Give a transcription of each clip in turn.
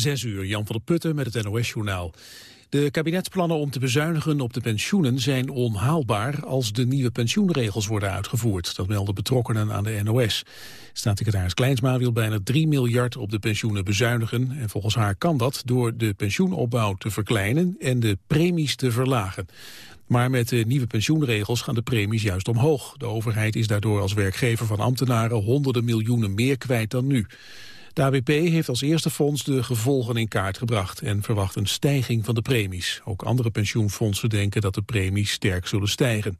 Zes uur, Jan van der Putten met het NOS-journaal. De kabinetsplannen om te bezuinigen op de pensioenen zijn onhaalbaar als de nieuwe pensioenregels worden uitgevoerd. Dat melden betrokkenen aan de NOS. Staatssecretaris Kleinsma wil bijna 3 miljard op de pensioenen bezuinigen. En volgens haar kan dat door de pensioenopbouw te verkleinen en de premies te verlagen. Maar met de nieuwe pensioenregels gaan de premies juist omhoog. De overheid is daardoor als werkgever van ambtenaren honderden miljoenen meer kwijt dan nu. De ABP heeft als eerste fonds de gevolgen in kaart gebracht en verwacht een stijging van de premies. Ook andere pensioenfondsen denken dat de premies sterk zullen stijgen.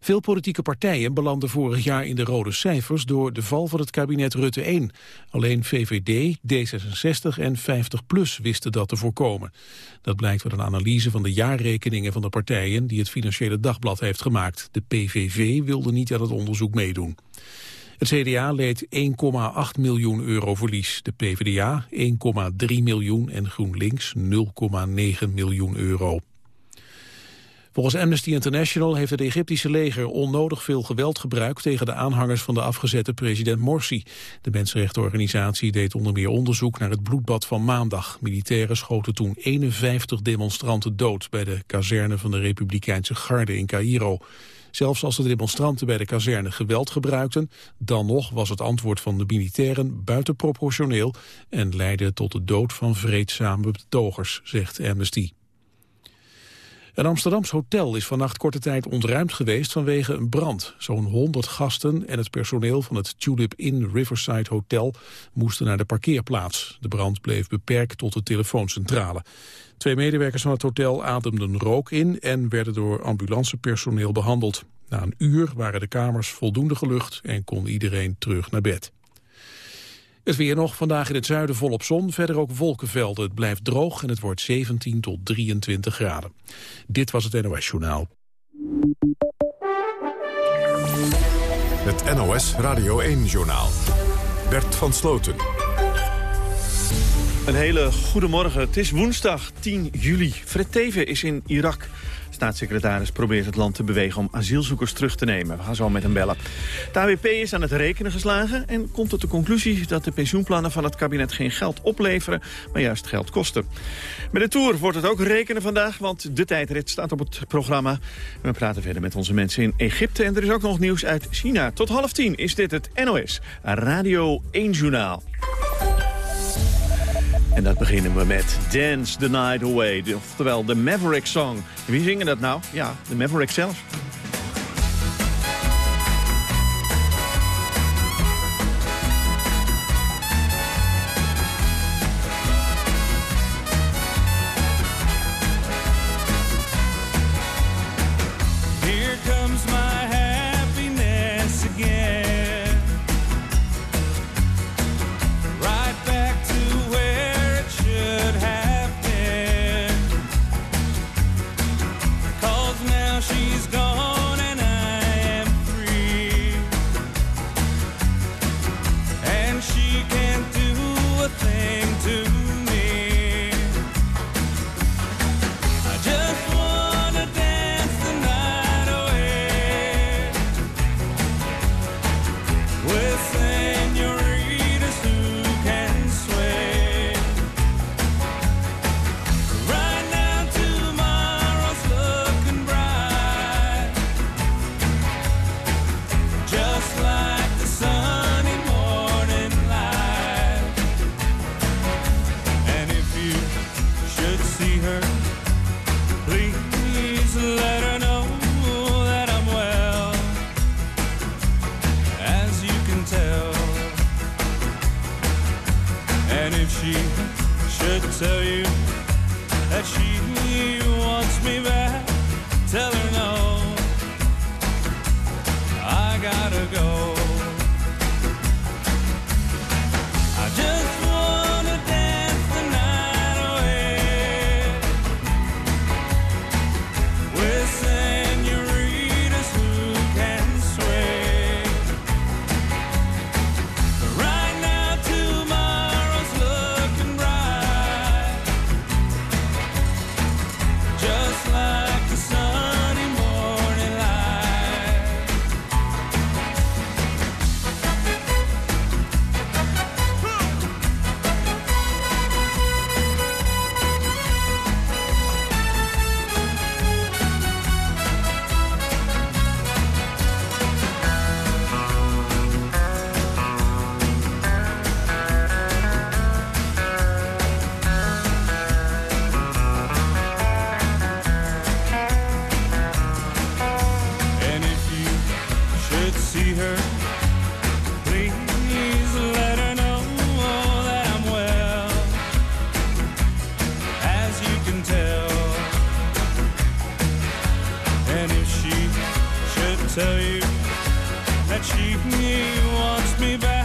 Veel politieke partijen belanden vorig jaar in de rode cijfers door de val van het kabinet Rutte 1. Alleen VVD, D66 en 50PLUS wisten dat te voorkomen. Dat blijkt uit een analyse van de jaarrekeningen van de partijen die het Financiële Dagblad heeft gemaakt. De PVV wilde niet aan het onderzoek meedoen. Het CDA leed 1,8 miljoen euro verlies. De PvdA 1,3 miljoen en GroenLinks 0,9 miljoen euro. Volgens Amnesty International heeft het Egyptische leger onnodig veel geweld gebruikt tegen de aanhangers van de afgezette president Morsi. De mensenrechtenorganisatie deed onder meer onderzoek naar het bloedbad van maandag. Militairen schoten toen 51 demonstranten dood bij de kazerne van de Republikeinse Garde in Cairo. Zelfs als de demonstranten bij de kazerne geweld gebruikten, dan nog was het antwoord van de militairen buitenproportioneel en leidde tot de dood van vreedzame betogers, zegt Amnesty. Een Amsterdams hotel is vannacht korte tijd ontruimd geweest vanwege een brand. Zo'n 100 gasten en het personeel van het Tulip Inn Riverside Hotel moesten naar de parkeerplaats. De brand bleef beperkt tot de telefooncentrale. Twee medewerkers van het hotel ademden rook in en werden door ambulancepersoneel behandeld. Na een uur waren de kamers voldoende gelucht en kon iedereen terug naar bed. Het weer nog, vandaag in het zuiden volop zon, verder ook wolkenvelden. Het blijft droog en het wordt 17 tot 23 graden. Dit was het NOS Journaal. Het NOS Radio 1 Journaal. Bert van Sloten. Een hele goede morgen. Het is woensdag 10 juli. Fred Teven is in Irak. Staatssecretaris probeert het land te bewegen om asielzoekers terug te nemen. We gaan zo met hem bellen. De AWP is aan het rekenen geslagen en komt tot de conclusie dat de pensioenplannen van het kabinet geen geld opleveren, maar juist geld kosten. Met de Tour wordt het ook rekenen vandaag, want de tijdrit staat op het programma. We praten verder met onze mensen in Egypte en er is ook nog nieuws uit China. Tot half tien is dit het NOS Radio 1 Journaal. En dat beginnen we met Dance the Night Away, oftewel de Maverick Song. Wie zingen dat nou? Ja, de Maverick zelf. she should tell you that she wants me back.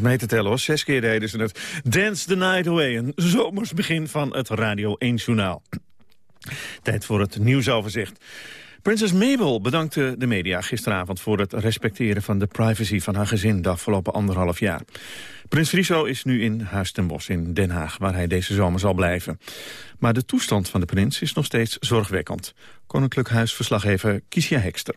Zat mee te tellen hoor, zes keer deden ze het. Dance the Night Away, een zomers begin van het Radio 1 Journaal. Tijd voor het nieuwsoverzicht. Prinses Mabel bedankte de media gisteravond voor het respecteren van de privacy van haar gezin de afgelopen anderhalf jaar. Prins Friso is nu in Huis ten Bosch in Den Haag, waar hij deze zomer zal blijven. Maar de toestand van de prins is nog steeds zorgwekkend. Koninklijk Huisverslaggever Kiesja Hekster.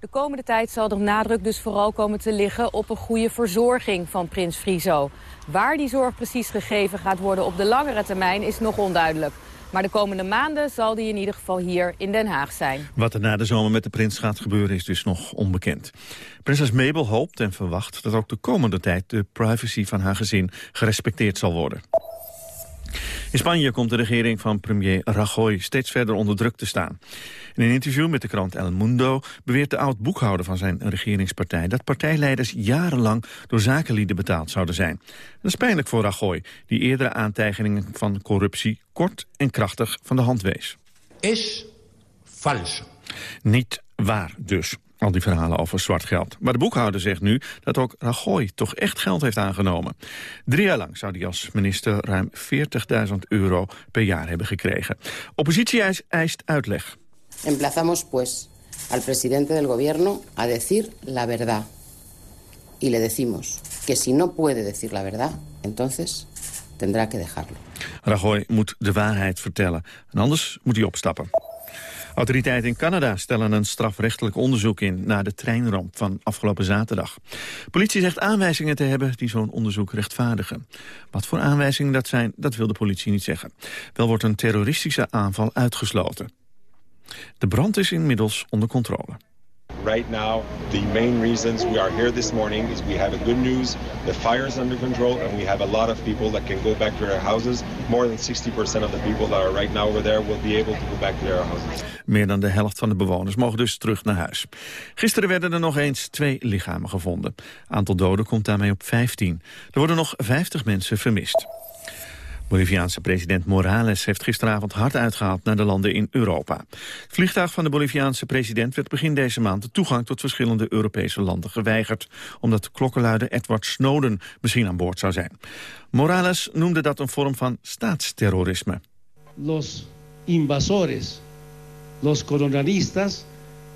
De komende tijd zal de nadruk dus vooral komen te liggen op een goede verzorging van prins Friso. Waar die zorg precies gegeven gaat worden op de langere termijn is nog onduidelijk. Maar de komende maanden zal die in ieder geval hier in Den Haag zijn. Wat er na de zomer met de prins gaat gebeuren is dus nog onbekend. Prinses Mabel hoopt en verwacht dat ook de komende tijd de privacy van haar gezin gerespecteerd zal worden. In Spanje komt de regering van premier Rajoy steeds verder onder druk te staan. In een interview met de krant El Mundo beweert de oud-boekhouder van zijn regeringspartij... dat partijleiders jarenlang door zakenlieden betaald zouden zijn. Dat is pijnlijk voor Rajoy, die eerdere aantijgingen van corruptie... kort en krachtig van de hand wees. Is falso. Niet waar dus. Al die verhalen over zwart geld. Maar de boekhouder zegt nu dat ook Rajoy toch echt geld heeft aangenomen. Drie jaar lang zou hij als minister ruim 40.000 euro per jaar hebben gekregen. Oppositie eist uitleg. Emplazamos pues al presidente del gobierno a decir la verdad. Y le decimos que si no puede decir la verdad, entonces tendrá que dejarlo. Rajoy moet de waarheid vertellen. En anders moet hij opstappen. Autoriteiten in Canada stellen een strafrechtelijk onderzoek in... naar de treinramp van afgelopen zaterdag. Politie zegt aanwijzingen te hebben die zo'n onderzoek rechtvaardigen. Wat voor aanwijzingen dat zijn, dat wil de politie niet zeggen. Wel wordt een terroristische aanval uitgesloten. De brand is inmiddels onder controle. Right now, the main reasons we are here this morning is we have a good news. The fire is under control and we have a lot of people that can go back to their houses. More than 60% of the people that are right now over there will be able to go back to their houses. Meer dan de helft van de bewoners mogen dus terug naar huis. Gisteren werden er nog eens twee lichamen gevonden. Aantal doden komt daarmee op 15. Er worden nog 50 mensen vermist. Boliviaanse president Morales heeft gisteravond hard uitgehaald naar de landen in Europa. Het vliegtuig van de Boliviaanse president werd begin deze maand de toegang tot verschillende Europese landen geweigerd, omdat klokkenluider Edward Snowden misschien aan boord zou zijn. Morales noemde dat een vorm van staatsterrorisme. Los invasores, los colonialistas,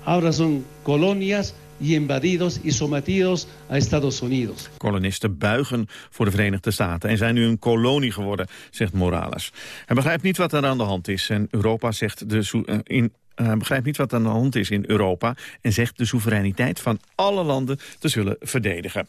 ahora son colonias y. Kolonisten buigen voor de Verenigde Staten en zijn nu een kolonie geworden, zegt Morales. Hij begrijpt niet wat er aan de hand is en Europa zegt de eh, in uh, begrijpt niet wat aan de hand is in Europa... en zegt de soevereiniteit van alle landen te zullen verdedigen.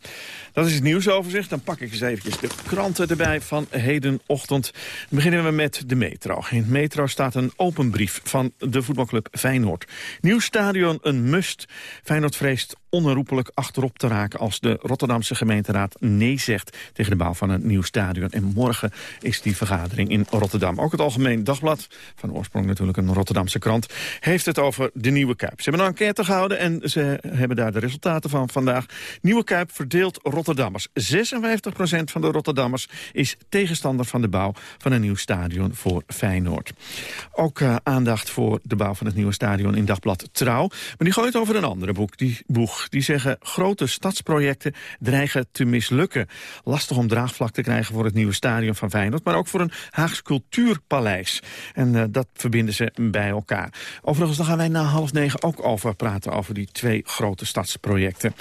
Dat is het nieuwsoverzicht. Dan pak ik eens eventjes de kranten erbij van hedenochtend. Dan beginnen we met de metro. In het metro staat een open brief van de voetbalclub Feyenoord. Nieuw stadion een must. Feyenoord vreest onherroepelijk achterop te raken... als de Rotterdamse gemeenteraad nee zegt tegen de bouw van een nieuw stadion. En morgen is die vergadering in Rotterdam. Ook het Algemeen Dagblad, van oorsprong natuurlijk een Rotterdamse krant... heeft het over de Nieuwe Kuip. Ze hebben een enquête gehouden en ze hebben daar de resultaten van vandaag. Nieuwe Kuip verdeelt Rotterdammers. 56% van de Rotterdammers is tegenstander van de bouw... van een nieuw stadion voor Feyenoord. Ook uh, aandacht voor de bouw van het nieuwe stadion in Dagblad Trouw. Maar die gooit over een andere boek, die boeg die zeggen grote stadsprojecten dreigen te mislukken. Lastig om draagvlak te krijgen voor het nieuwe stadion van Feyenoord... maar ook voor een Haags cultuurpaleis. En uh, dat verbinden ze bij elkaar. Overigens, dan gaan wij na half negen ook over praten... over die twee grote stadsprojecten.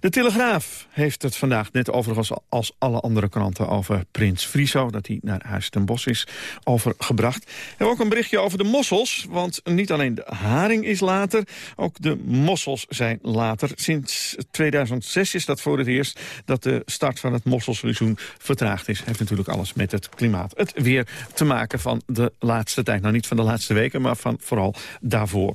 De Telegraaf heeft het vandaag net overigens als alle andere kranten... over Prins Friso, dat hij naar Huis ten Bosch is overgebracht. We hebben ook een berichtje over de mossels, want niet alleen de haring is later... ook de mossels zijn later. Sinds 2006 is dat voor het eerst dat de start van het mosselseizoen vertraagd is. Heeft natuurlijk alles met het klimaat, het weer te maken van de laatste tijd. Nou, niet van de laatste weken, maar van vooral daarvoor.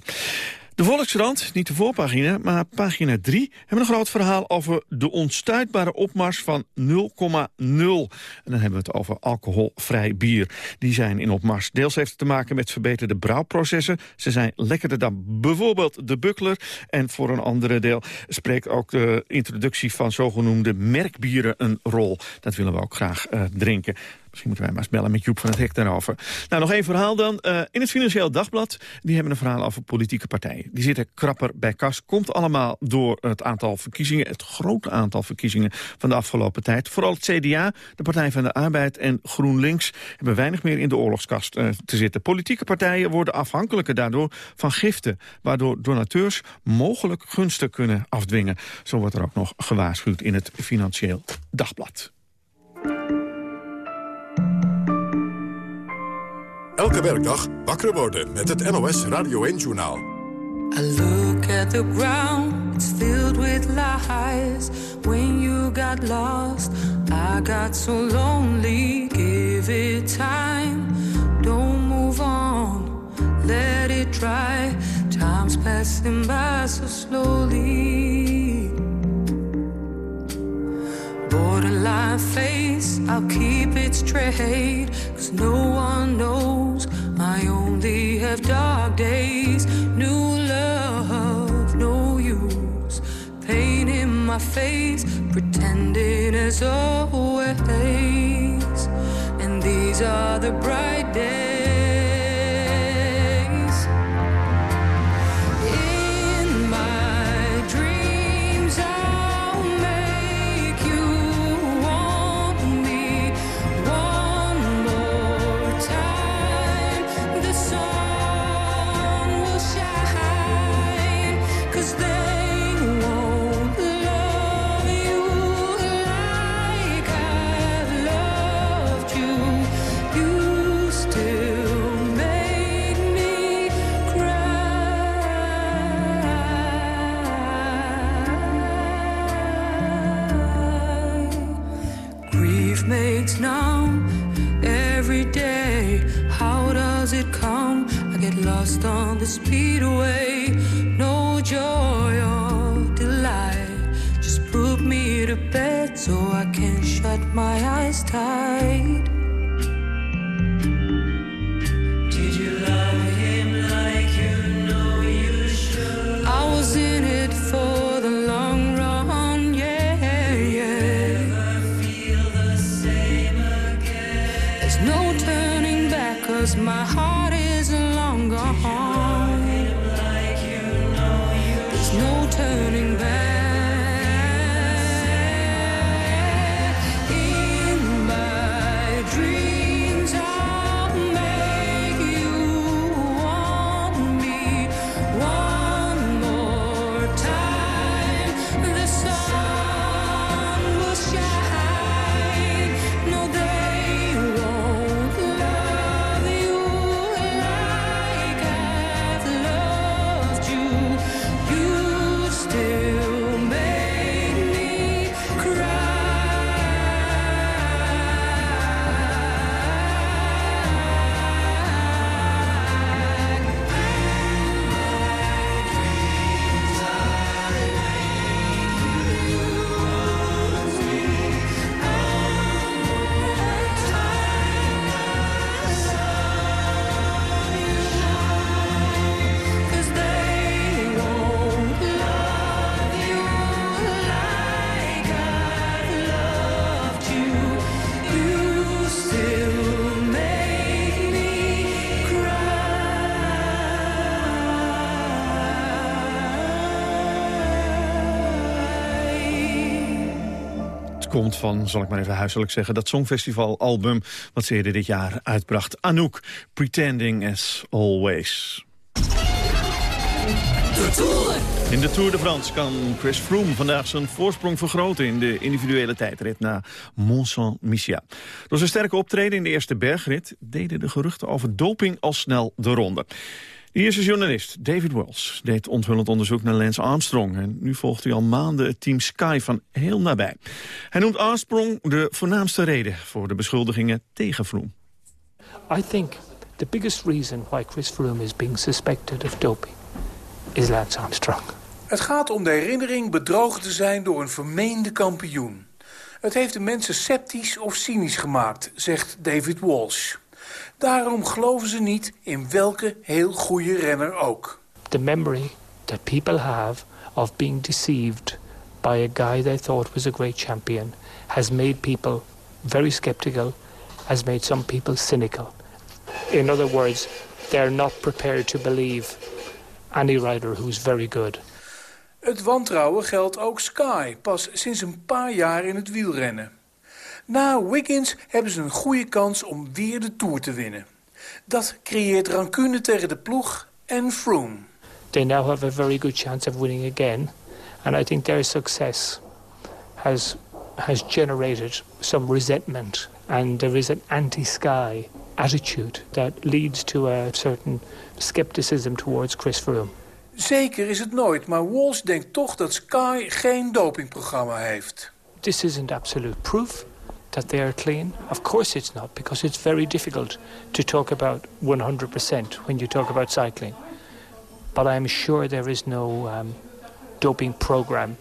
De Volkskrant, niet de voorpagina, maar pagina 3... hebben een groot verhaal over de onstuitbare opmars van 0,0. En dan hebben we het over alcoholvrij bier. Die zijn in opmars. Deels heeft het te maken met verbeterde brouwprocessen. Ze zijn lekkerder dan bijvoorbeeld de Buckler. En voor een andere deel spreekt ook de introductie van zogenoemde merkbieren een rol. Dat willen we ook graag uh, drinken Misschien moeten wij maar eens bellen met Joep van het Hek daarover. Nou, nog één verhaal dan. Uh, in het Financieel Dagblad, die hebben een verhaal over politieke partijen. Die zitten krapper bij kas. Komt allemaal door het aantal verkiezingen, het grote aantal verkiezingen van de afgelopen tijd. Vooral het CDA, de Partij van de Arbeid en GroenLinks hebben weinig meer in de oorlogskast uh, te zitten. Politieke partijen worden afhankelijker daardoor van giften, waardoor donateurs mogelijk gunsten kunnen afdwingen. Zo wordt er ook nog gewaarschuwd in het Financieel Dagblad. Elke werkdag wakker worden met het NOS Radio 1-journaal. I look at the ground, it's filled with lies. When you got lost, I got so lonely. Give it time, don't move on, let it dry. Time's passing by so slowly. Borderline face, I'll keep it straight. Cause no one knows I only have dark days. New love, no use. Pain in my face, pretending as always. And these are the bright days. Komt van, zal ik maar even huiselijk zeggen, dat Songfestival-album wat ze eerder dit jaar uitbracht. Anouk, Pretending as Always. In de Tour de France kan Chris Froome vandaag zijn voorsprong vergroten... in de individuele tijdrit naar Mont Saint-Michel. Door zijn sterke optreden in de eerste bergrit... deden de geruchten over doping al snel de ronde. De eerste journalist, David Wells, deed onthullend onderzoek naar Lance Armstrong. En nu volgt hij al maanden het team Sky van heel nabij. Hij noemt Armstrong de voornaamste reden voor de beschuldigingen tegen Froome. I think the biggest reason why Chris Froome is being suspected of doping is Lance Armstrong. Het gaat om de herinnering bedrogen te zijn door een vermeende kampioen. Het heeft de mensen sceptisch of cynisch gemaakt, zegt David Walsh. Daarom geloven ze niet in welke heel goede renner ook. The memory that people have of being deceived by a guy they thought was a great champion has made people very skeptical has made some people cynical. In other words, they're not prepared to believe any rider who's very good. Het wantrouwen geldt ook Sky, pas sinds een paar jaar in het wielrennen. Na Wiggins hebben ze een goede kans om weer de Tour te winnen. Dat creëert rancune tegen de ploeg en Froome. They now have a very good chance of winning again. And I think their success has, has generated some resentment. And there is an anti-Sky attitude that leads to a certain skepticism towards Chris Froome. Zeker is het nooit, maar Walsh denkt toch dat Sky geen dopingprogramma heeft. This isn't absolute proof that they are clean. Of course it's not, because it's very difficult to talk about 100% when you talk about cycling. But I'm sure there is no um, doping program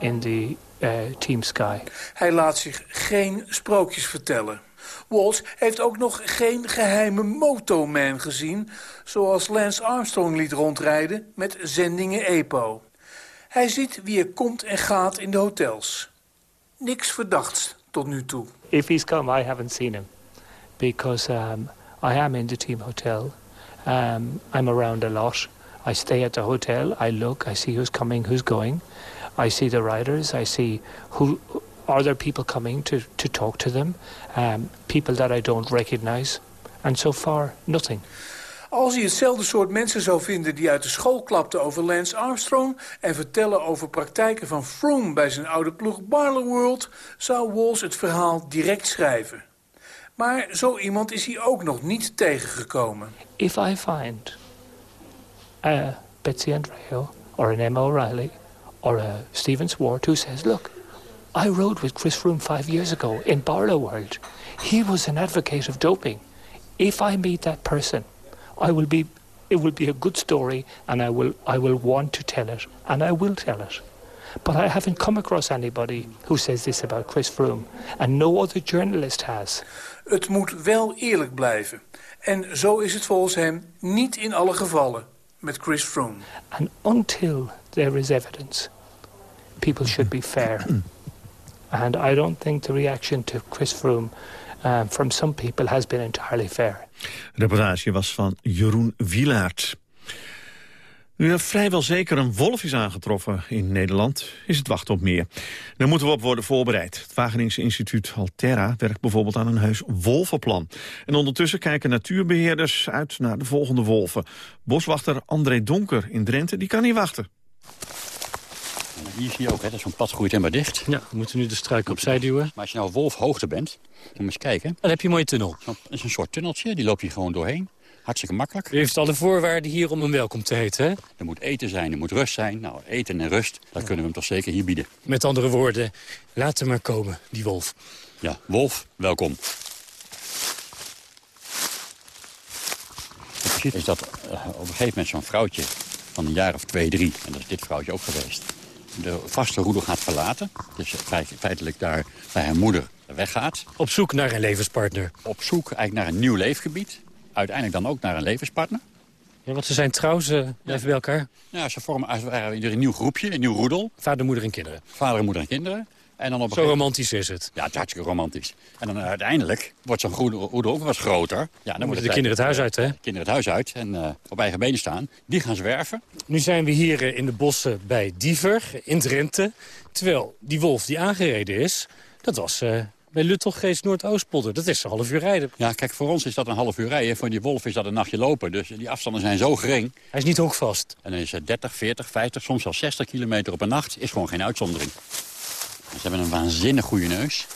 in the uh, Team Sky. Hij laat zich geen sprookjes vertellen. Walsh heeft ook nog geen geheime motoman gezien... zoals Lance Armstrong liet rondrijden met zendingen EPO. Hij ziet wie er komt en gaat in de hotels. Niks verdachts tot nu toe. If he's come, I haven't seen him. Because um, I am in the team hotel. Um, I'm around a lot. I stay at the hotel. I look. I see who's coming, who's going. I see the riders. I see who are there people coming to, to talk to them. Um, people that I don't recognize. And so far, nothing. Als hij hetzelfde soort mensen zou vinden die uit de school klapten over Lance Armstrong... en vertellen over praktijken van Froome bij zijn oude ploeg World, zou Walsh het verhaal direct schrijven. Maar zo iemand is hij ook nog niet tegengekomen. If I find a Betsy Andreo or an Emma O'Reilly or a Steven Swart who says, look, I rode with Chris Froome five years ago in World. He was an advocate of doping. If I meet that person, I will be, it will be a good story and I will, I will want to tell it and I will tell it. But I haven't come across anybody who says this about Chris Froome. And no other journalist has. Het moet wel eerlijk blijven. En zo is het volgens hem niet in alle gevallen met Chris Froome. And until there is evidence, people should be fair. and I don't think the reaction to Chris Froome um, from some people has been entirely fair. Reportage was van Jeroen Wielaert. Nu er vrijwel zeker een wolf is aangetroffen in Nederland, is het wachten op meer. Daar moeten we op worden voorbereid. Het Wageningse instituut Alterra werkt bijvoorbeeld aan een heus wolvenplan. En ondertussen kijken natuurbeheerders uit naar de volgende wolven. Boswachter André Donker in Drenthe, die kan niet wachten. Hier zie je ook, hè, dat zo'n pad groeit helemaal dicht. Ja, we moeten nu de struiken opzij duwen. Maar als je nou wolfhoogte bent, moet je eens kijken. Dan heb je een mooie tunnel. Dat is een soort tunneltje, die loop je gewoon doorheen. Hartstikke makkelijk. U heeft alle voorwaarden hier om hem welkom te heten, hè? Er moet eten zijn, er moet rust zijn. Nou, eten en rust, dat kunnen we hem toch zeker hier bieden. Met andere woorden, laat hem maar komen, die wolf. Ja, wolf, welkom. Wat je ziet is dat uh, op een gegeven moment zo'n vrouwtje van een jaar of twee, drie... en dat is dit vrouwtje ook geweest... de vaste roedel gaat verlaten. Dus feitelijk daar bij haar moeder weggaat. Op zoek naar een levenspartner. Op zoek eigenlijk naar een nieuw leefgebied uiteindelijk dan ook naar een levenspartner. Ja, want ze zijn trouw, ze blijven bij elkaar. Ja, ze vormen als een nieuw groepje, een nieuw roedel. Vader, moeder en kinderen. Vader, moeder en kinderen. En dan op Zo romantisch is het. Ja, het is hartstikke romantisch. En dan uiteindelijk wordt zo'n roedel ook wat groter. Ja, dan, moeten de kinderen het huis uit, hè? De kinderen het huis uit en uh, op eigen benen staan. Die gaan zwerven. Nu zijn we hier uh, in de bossen bij Diever, in Drenthe. Terwijl die wolf die aangereden is, dat was uh, bij Luttelgeest Noordoostpolder. Dat is een half uur rijden. Ja, kijk, voor ons is dat een half uur rijden. Voor die wolf is dat een nachtje lopen. Dus die afstanden zijn zo gering. Hij is niet hoogvast. En dan is het 30, 40, 50, soms zelfs 60 kilometer op een nacht. Is gewoon geen uitzondering. Ze hebben een waanzinnig goede neus.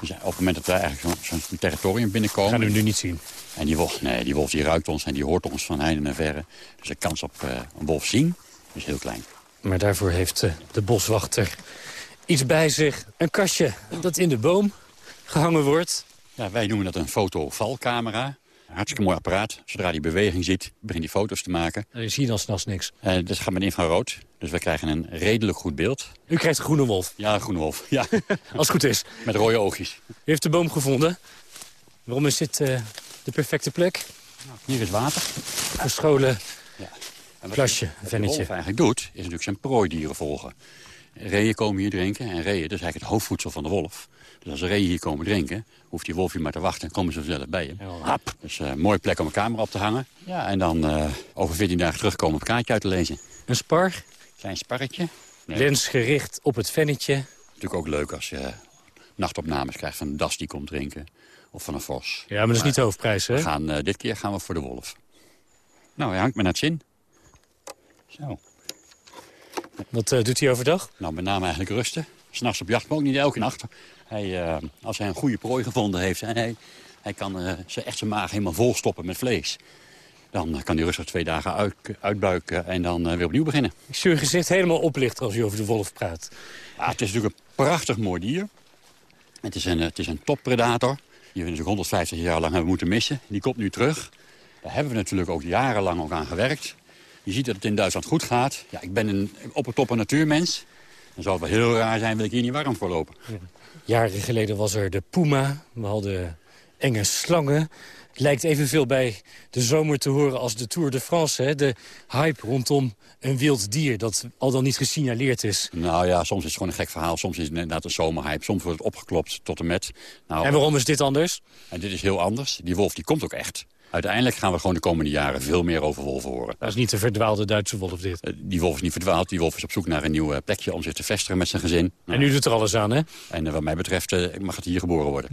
Dus op het moment dat wij eigenlijk zo'n zo territorium binnenkomen... Gaan we nu niet zien. En die wolf, nee, die wolf die ruikt ons en die hoort ons van heinde en verre. Dus de kans op uh, een wolf zien is heel klein. Maar daarvoor heeft uh, de boswachter iets bij zich. Een kastje dat in de boom gehangen wordt. Ja, wij noemen dat een fotovalcamera. Hartstikke mooi apparaat. Zodra die beweging ziet, begint hij foto's te maken. Je ziet dan s'nachts niks. Uh, dat gaat met infrarood. Dus we krijgen een redelijk goed beeld. U krijgt een groene wolf? Ja, een groene wolf. Ja. Als het goed is. Met rode oogjes. U heeft de boom gevonden. Waarom is dit uh, de perfecte plek? Nou, hier is water. Verscholen ja. En plasje, wat vennetje. wolf eigenlijk doet, is natuurlijk zijn prooidieren volgen. Reeën komen hier drinken. En reeën, dat is eigenlijk het hoofdvoedsel van de wolf. Dus als reeën hier komen drinken, hoeft die wolf hier maar te wachten... en komen ze zelf bij je. Hap. Dus een mooie plek om een camera op te hangen. Ja, en dan uh, over 14 dagen terugkomen om het kaartje uit te lezen. Een spar? Klein sparretje. Nee. Lens gericht op het vennetje. Natuurlijk ook leuk als je nachtopnames krijgt van een das die komt drinken. Of van een vos. Ja, maar dat is niet de hoofdprijs, hè? We gaan, uh, dit keer gaan we voor de wolf. Nou, hij hangt me naar het zin. Zo. Wat uh, doet hij overdag? Nou, met name eigenlijk rusten. S'nachts op jacht, maar ook niet elke nacht. Hij, uh, als hij een goede prooi gevonden heeft en hij, hij kan uh, zijn, echt zijn maag helemaal volstoppen met vlees... dan kan hij rustig twee dagen uit, uitbuiken en dan weer opnieuw beginnen. Ik zie uw gezicht helemaal oplichten als u over de wolf praat. Ja, het is natuurlijk een prachtig mooi dier. Het is een, het is een toppredator. Die we natuurlijk 150 jaar lang hebben moeten missen. Die komt nu terug. Daar hebben we natuurlijk ook jarenlang ook aan gewerkt. Je ziet dat het in Duitsland goed gaat. Ja, ik ben een op het top een natuurmens. Dan zou het wel heel raar zijn, wil ik hier niet warm voor lopen. Ja. Jaren geleden was er de puma. We hadden enge slangen. Het lijkt evenveel bij de zomer te horen als de Tour de France. Hè? De hype rondom een wild dier dat al dan niet gesignaleerd is. Nou ja, soms is het gewoon een gek verhaal. Soms is het inderdaad een zomerhype. Soms wordt het opgeklopt tot en met. Nou, en waarom is dit anders? En dit is heel anders. Die wolf die komt ook echt. Uiteindelijk gaan we gewoon de komende jaren veel meer over wolven horen. Dat is niet de verdwaalde Duitse wolf dit? Die wolf is niet verdwaald. Die wolf is op zoek naar een nieuw plekje om zich te vestigen met zijn gezin. En u doet er alles aan, hè? En wat mij betreft mag het hier geboren worden.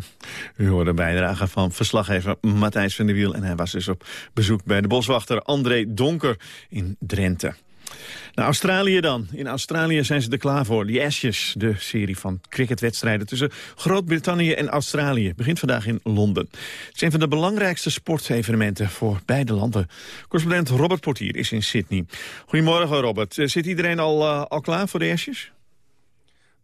U hoorde een bijdrage van verslaggever Matthijs van der Wiel. En hij was dus op bezoek bij de boswachter André Donker in Drenthe. Nou, Australië dan. In Australië zijn ze er klaar voor. The Ashes, de serie van cricketwedstrijden tussen Groot-Brittannië en Australië. Begint vandaag in Londen. Het is een van de belangrijkste sportevenementen voor beide landen. Correspondent Robert Portier is in Sydney. Goedemorgen Robert. Zit iedereen al, uh, al klaar voor de Ashes?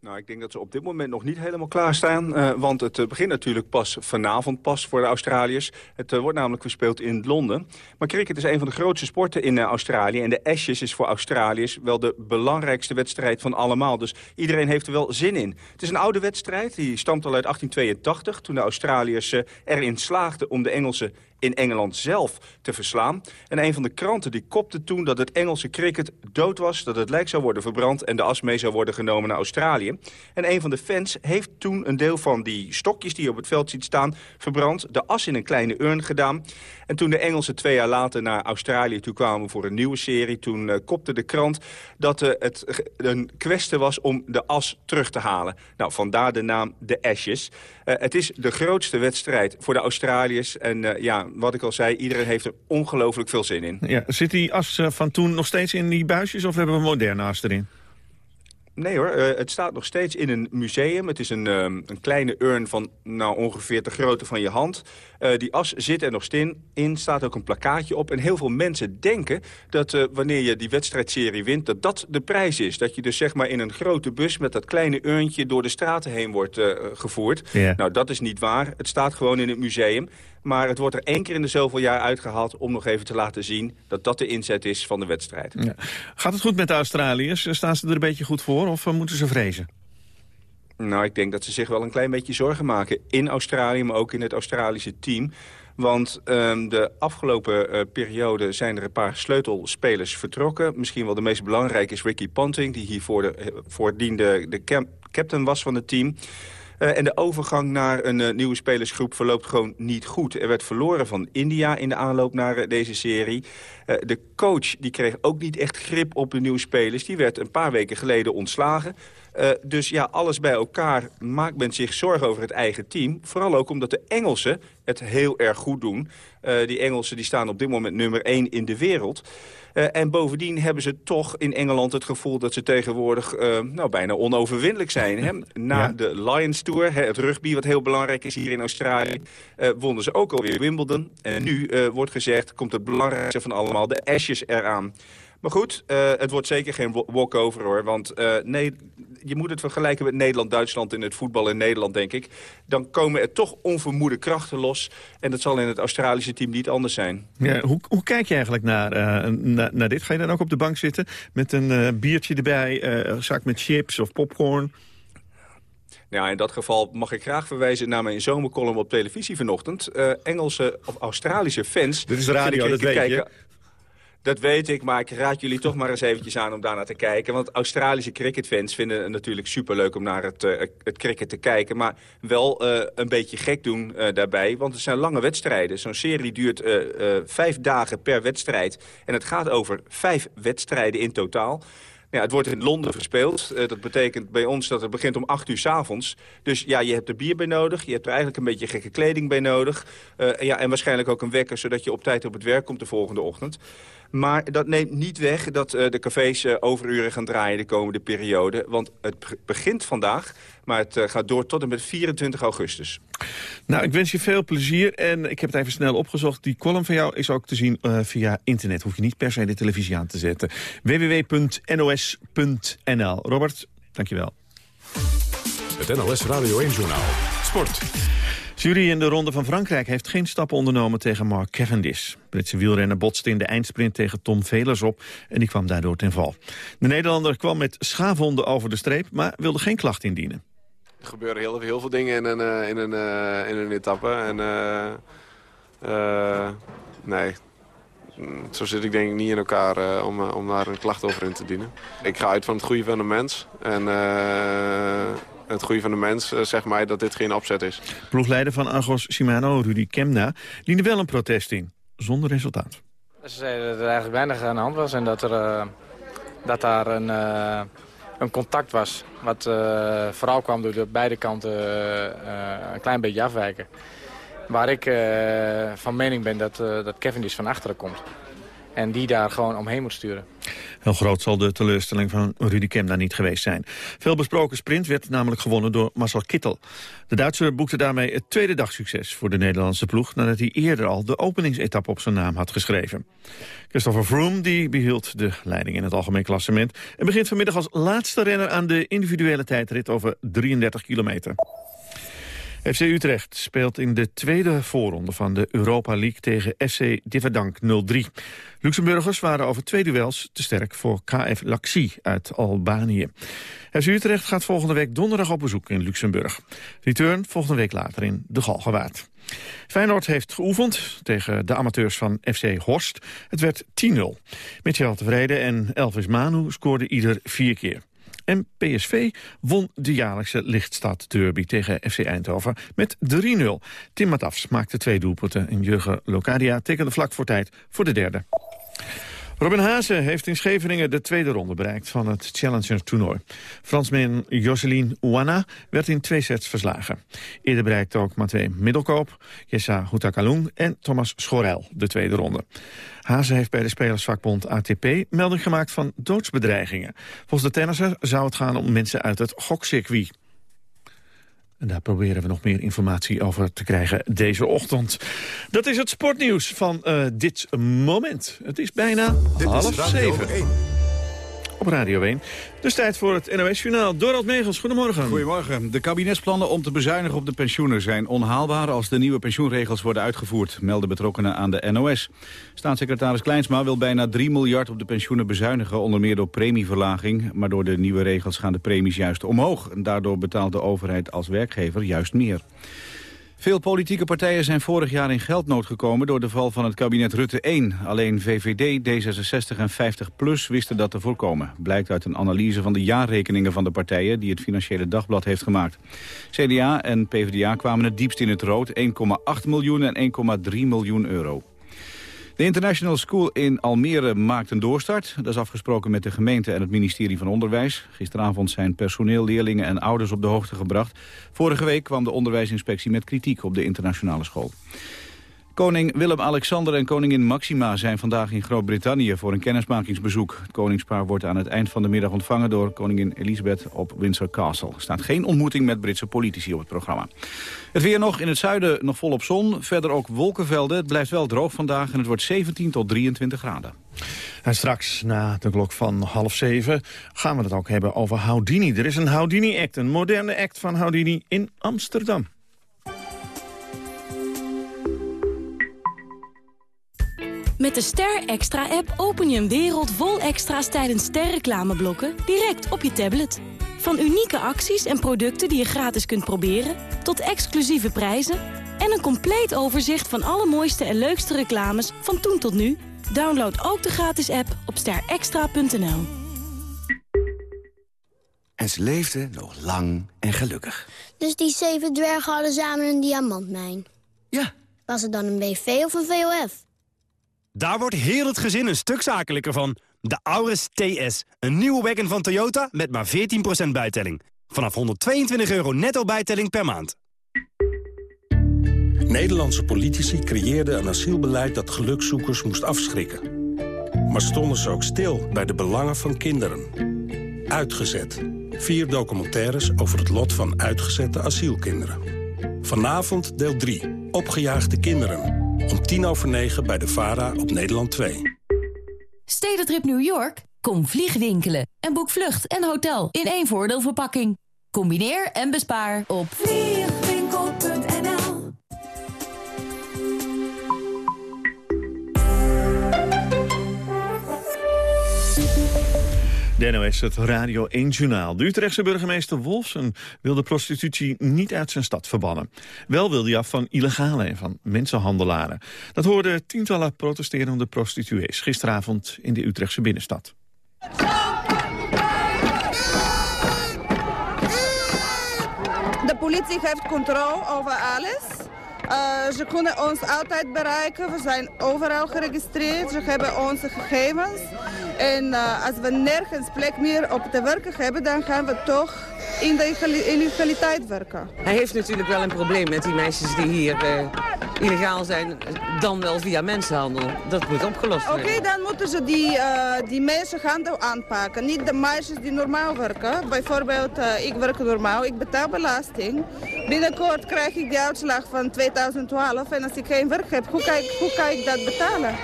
Nou, ik denk dat ze op dit moment nog niet helemaal klaar staan. Uh, want het uh, begint natuurlijk pas vanavond pas voor de Australiërs. Het uh, wordt namelijk gespeeld in Londen. Maar cricket is een van de grootste sporten in Australië. En de Ashes is voor Australiërs wel de belangrijkste wedstrijd van allemaal. Dus iedereen heeft er wel zin in. Het is een oude wedstrijd. Die stamt al uit 1882. Toen de Australiërs erin slaagden om de Engelsen in Engeland zelf te verslaan. En een van de kranten die kopte toen dat het Engelse cricket dood was... dat het lijk zou worden verbrand en de as mee zou worden genomen naar Australië. En een van de fans heeft toen een deel van die stokjes die je op het veld ziet staan... verbrand, de as in een kleine urn gedaan. En toen de Engelsen twee jaar later naar Australië toe kwamen voor een nieuwe serie... toen uh, kopte de krant dat uh, het een kwestie was om de as terug te halen. Nou, vandaar de naam de Ashes. Uh, het is de grootste wedstrijd voor de Australiërs. En ja, wat ik al zei, iedereen heeft er ongelooflijk veel zin in. Ja, zit die as van toen nog steeds in die buisjes of hebben we moderne as erin? Nee hoor, uh, het staat nog steeds in een museum. Het is een, um, een kleine urn van nou, ongeveer de grootte van je hand. Uh, die as zit er nog steeds in, staat ook een plakkaatje op. En heel veel mensen denken dat uh, wanneer je die wedstrijdserie wint... dat dat de prijs is. Dat je dus zeg maar in een grote bus met dat kleine urntje... door de straten heen wordt gevoerd. Yeah. Nou, dat is niet waar. Het staat gewoon in het museum. Maar het wordt er één keer in de zoveel jaar uitgehaald... om nog even te laten zien dat dat de inzet is van de wedstrijd. Ja. Gaat het goed met de Australiërs? Staan ze er een beetje goed voor of moeten ze vrezen? Nou, ik denk dat ze zich wel een klein beetje zorgen maken. In Australië, maar ook in het Australische team. Want um, de afgelopen uh, periode zijn er een paar sleutelspelers vertrokken. Misschien wel de meest belangrijke is Ricky Ponting... die hiervoor de, voordien de, de captain was van het team... Uh, en de overgang naar een uh, nieuwe spelersgroep verloopt gewoon niet goed. Er werd verloren van India in de aanloop naar uh, deze serie. de coach die kreeg ook niet echt grip op de nieuwe spelers. Die werd een paar weken geleden ontslagen. Uh, dus ja, alles bij elkaar maakt men zich zorgen over het eigen team. Vooral ook omdat de Engelsen het heel erg goed doen. Uh, die Engelsen die staan op dit moment nummer 1 in de wereld. Uh, en bovendien hebben ze toch in Engeland het gevoel dat ze tegenwoordig nou, bijna onoverwinnelijk zijn. Hè? Na ja. de Lions Tour, het rugby wat heel belangrijk is hier in Australië, wonnen ze ook alweer Wimbledon. En nu wordt gezegd, komt het belangrijkste van allemaal, de Ashes eraan. Maar goed, uh, het wordt zeker geen walkover hoor. Want uh, nee, je moet het vergelijken met Nederland-Duitsland in het voetbal in Nederland, denk ik. Dan komen er toch onvermoede krachten los. En dat zal in het Australische team niet anders zijn. Ja, hoe, hoe kijk je eigenlijk naar, uh, naar, naar, dit? Ga je dan ook op de bank zitten met een biertje erbij, een zak met chips of popcorn? Nou, in dat geval mag ik graag verwijzen naar mijn zomercolumn op televisie vanochtend. Engelse of Australische fans... Dit is radio, dat weet kijken, je Dat weet ik, maar ik raad jullie toch maar eens eventjes aan om daarnaar te kijken. Want Australische cricketfans vinden het natuurlijk superleuk om naar het, uh, het cricket te kijken. Maar wel uh, een beetje gek doen uh, daarbij, want het zijn lange wedstrijden. Zo'n serie duurt vijf dagen per wedstrijd. En het gaat over vijf wedstrijden in totaal. Ja, het wordt in Londen gespeeld. Dat betekent bij ons dat het begint om 8 uur s avonds. Dus ja, je hebt er bier bij nodig. Je hebt er eigenlijk een beetje gekke kleding bij nodig. Ja, en waarschijnlijk ook een wekker, zodat je op tijd op het werk komt de volgende ochtend. Maar dat neemt niet weg dat uh, de cafés uh, overuren gaan draaien de komende periode. Want het begint vandaag, maar het uh, gaat door tot en met 24 augustus. Nou, ik wens je veel plezier en ik heb het even snel opgezocht. Die column van jou is ook te zien via internet. Hoef je niet per se de televisie aan te zetten. www.nos.nl Robert, dankjewel. Het NOS Radio 1 Journaal. Sport. Jury in de Ronde van Frankrijk heeft geen stappen ondernomen tegen Mark Cavendish. Britse wielrenner botste in de eindsprint tegen Tom Velers op en die kwam daardoor ten val. De Nederlander kwam met schaafwonden over de streep, maar wilde geen klacht indienen. Er gebeuren heel, veel dingen in een, uh, in een, uh, in een etappe. En, uh, nee, zo zit ik denk ik niet in elkaar om, om daar een klacht over in te dienen. Ik ga uit van het goede van de mens. En het goede van de mens uh, zegt mij dat dit geen opzet is. Ploegleider van Argos Shimano, Rudy Kemna, diende wel een protest in, zonder resultaat. Ze zeiden dat er eigenlijk weinig aan de hand was en dat, er, uh, dat daar een, uh, een contact was. Wat vooral kwam door de beide kanten een klein beetje afwijken. Waar ik van mening ben dat, dat Kevin dus van achteren komt. En die daar gewoon omheen moet sturen. Heel groot zal de teleurstelling van Rudy Kemna niet geweest zijn. Veel besproken sprint werd namelijk gewonnen door Marcel Kittel. De Duitser boekte daarmee het tweede dagsucces voor de Nederlandse ploeg... nadat hij eerder al de openingsetappe op zijn naam had geschreven. Christopher Froome die behield de leiding in het algemeen klassement... en begint vanmiddag als laatste renner aan de individuele tijdrit over 33 kilometer. FC Utrecht speelt in de tweede voorronde van de Europa League tegen FC Divadank 0-3. Luxemburgers waren over twee duels te sterk voor KF Laxi uit Albanië. FC Utrecht gaat volgende week donderdag op bezoek in Luxemburg. Return volgende week later in de Galgenwaard. Feyenoord heeft geoefend tegen de amateurs van FC Horst. Het werd 10-0. Michel Tevreden en Elvis Manu scoorden ieder vier keer. En PSV won de jaarlijkse Lichtstad Derby tegen FC Eindhoven met 3-0. Tim Matafs maakte twee doelpunten en Jurgen Locadia tekende vlak voor tijd voor de derde. Robin Haase heeft in Scheveningen de tweede ronde bereikt van het Challenger-toernooi. Fransman Jocelyn Ouana werd in twee sets verslagen. Eerder bereikte ook Matwee Middelkoop, Jessa Houtakaloen en Thomas Schorel de tweede ronde. Haase heeft bij de spelersvakbond ATP melding gemaakt van doodsbedreigingen. Volgens de tennisser zou het gaan om mensen uit het gokcircuit. En daar proberen we nog meer informatie over te krijgen deze ochtend. Dat is het sportnieuws van uh, dit moment. Het is bijna dit half is zeven. 1. Op Radio 1. Dus tijd voor het NOS-journaal. Dorald Megels, goedemorgen. Goedemorgen. De kabinetsplannen om te bezuinigen op de pensioenen zijn onhaalbaar... als de nieuwe pensioenregels worden uitgevoerd, melden betrokkenen aan de NOS. Staatssecretaris Kleinsma wil bijna 3 miljard op de pensioenen bezuinigen... onder meer door premieverlaging. Maar door de nieuwe regels gaan de premies juist omhoog. En daardoor betaalt de overheid als werkgever juist meer. Veel politieke partijen zijn vorig jaar in geldnood gekomen door de val van het kabinet Rutte 1. Alleen VVD, D66 en 50PLUS wisten dat te voorkomen. Blijkt uit een analyse van de jaarrekeningen van de partijen die het Financiële Dagblad heeft gemaakt. CDA en PvdA kwamen het diepst in het rood, 1,8 miljoen en 1,3 miljoen euro. De International School in Almere maakt een doorstart. Dat is afgesproken met de gemeente en het ministerie van Onderwijs. Gisteravond zijn personeel, leerlingen en ouders op de hoogte gebracht. Vorige week kwam de onderwijsinspectie met kritiek op de internationale school. Koning Willem-Alexander en koningin Maxima zijn vandaag in Groot-Brittannië voor een kennismakingsbezoek. Het koningspaar wordt aan het eind van de middag ontvangen door koningin Elizabeth op Windsor Castle. Er staat geen ontmoeting met Britse politici op het programma. Het weer nog, in het zuiden nog volop zon, verder ook wolkenvelden. Het blijft wel droog vandaag en het wordt 17 tot 23 graden. En straks, na de klok van half zeven, gaan we het ook hebben over Houdini. Er is een Houdini-act, een moderne act van Houdini in Amsterdam. Met de Ster Extra-app open je een wereld vol extra's tijdens sterreclameblokken direct op je tablet. Van unieke acties en producten die je gratis kunt proberen, tot exclusieve prijzen en een compleet overzicht van alle mooiste en leukste reclames van toen tot nu. Download ook de gratis app op sterextra.nl. En ze leefden nog lang en gelukkig. Dus die zeven dwergen hadden samen een diamantmijn? Ja. Was het dan een BV of een VOF? Daar wordt heel het gezin een stuk zakelijker van. De Auris TS, een nieuwe wagon van Toyota met maar 14% bijtelling. Vanaf 122 euro netto bijtelling per maand. Nederlandse politici creëerden een asielbeleid dat gelukzoekers moest afschrikken. Maar stonden ze ook stil bij de belangen van kinderen. Uitgezet. Vier documentaires over het lot van uitgezette asielkinderen. Vanavond deel 3. Opgejaagde kinderen. Om tien over negen bij de VARA op Nederland 2. Stedentrip New York? Kom vliegwinkelen en boek vlucht en hotel in één voordeelverpakking. Combineer en bespaar op vliegwinkel.nl De NOS, het Radio 1-journaal. De Utrechtse burgemeester Wolfsen wil de prostitutie niet uit zijn stad verbannen. Wel wil hij af van illegale en van mensenhandelaren. Dat hoorden tientallen protesterende prostituees gisteravond in de Utrechtse binnenstad. De politie heeft controle over alles. Uh, ze kunnen ons altijd bereiken. We zijn overal geregistreerd. Ze hebben onze gegevens. En uh, als we nergens plek meer op te werken hebben, dan gaan we toch in de illegaliteit werken. Hij heeft natuurlijk wel een probleem met die meisjes die hier uh, illegaal zijn, dan wel via mensenhandel. Dat moet opgelost worden. Oké, dan moeten ze die, uh, die mensenhandel aanpakken. Niet de meisjes die normaal werken. Bijvoorbeeld, uh, ik werk normaal, ik betaal belasting. Binnenkort krijg ik de uitslag van 2012 en als ik geen werk heb, hoe kan ik, hoe kan ik dat betalen?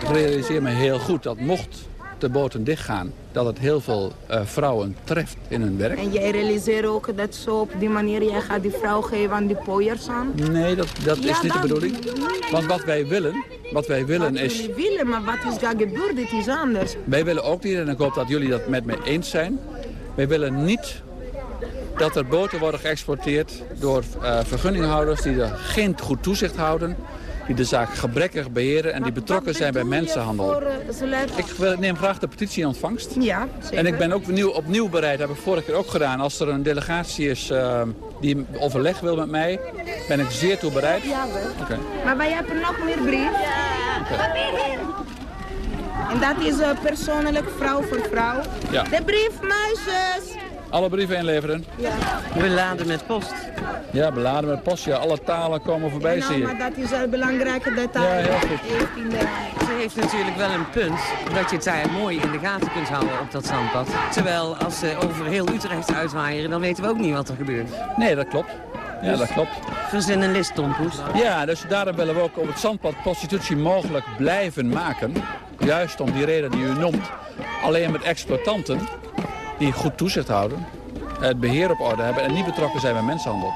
Ik realiseer me heel goed dat mocht de boten dichtgaan, dat het heel veel uh, vrouwen treft in hun werk. En jij realiseert ook dat zo op die manier jij gaat die vrouw geven aan die pooiers aan? Nee, dat, dat Ja, is niet de bedoeling. Want wat wij willen, wat wij willen Wat is... jullie willen, maar wat is daar gebeurd? Dit is anders. Wij willen ook niet, en ik hoop dat jullie dat met me eens zijn... wij willen niet dat er boten worden geëxporteerd door eh, vergunninghouders... die er geen goed toezicht houden, die de zaak gebrekkig beheren... en die betrokken zijn bij mensenhandel. Ik neem graag de petitie in ontvangst. Ja, zeker. En ik ben ook opnieuw, opnieuw bereid, heb ik vorige keer ook gedaan... als er een delegatie is eh, die overleg wil met mij... ben ik zeer toe bereid. Ja, wel. Oké. Maar wij hebben nog meer brief. En dat is eh, persoonlijk vrouw voor vrouw. Ja. De brief, meisjes! Alle brieven inleveren? Ja. Beladen met post. Ja, beladen met post. Ja, alle talen komen voorbij, nou, zie maar dat is een belangrijke detail. Ja, heel goed. Heeft in de... Ze heeft natuurlijk wel een punt dat je het daar mooi in de gaten kunt houden op dat zandpad. Terwijl als ze over heel Utrecht uitwaaieren, dan weten we ook niet wat er gebeurt. Nee, dat klopt. Ja, dat klopt. Verzin een list, Tom Poes. Ja, dus daarom willen we ook op het zandpad prostitutie mogelijk blijven maken. Juist om die reden die u noemt. Alleen met exploitanten die goed toezicht houden, het beheer op orde hebben en niet betrokken zijn bij mensenhandel.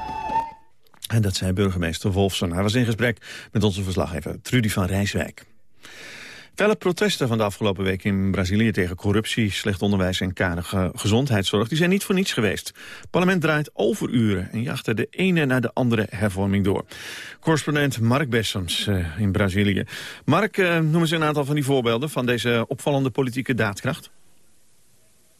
En dat zei burgemeester Wolfsen. Hij was in gesprek met onze verslaggever Trudy van Rijswijk. Felle protesten van de afgelopen week in Brazilië tegen corruptie, slecht onderwijs en karige gezondheidszorg, die zijn niet voor niets geweest. Het parlement draait overuren en jacht de ene naar de andere hervorming door. Correspondent Mark Bessems eh, in Brazilië. Mark, eh, noem eens een aantal van die voorbeelden van deze opvallende politieke daadkracht.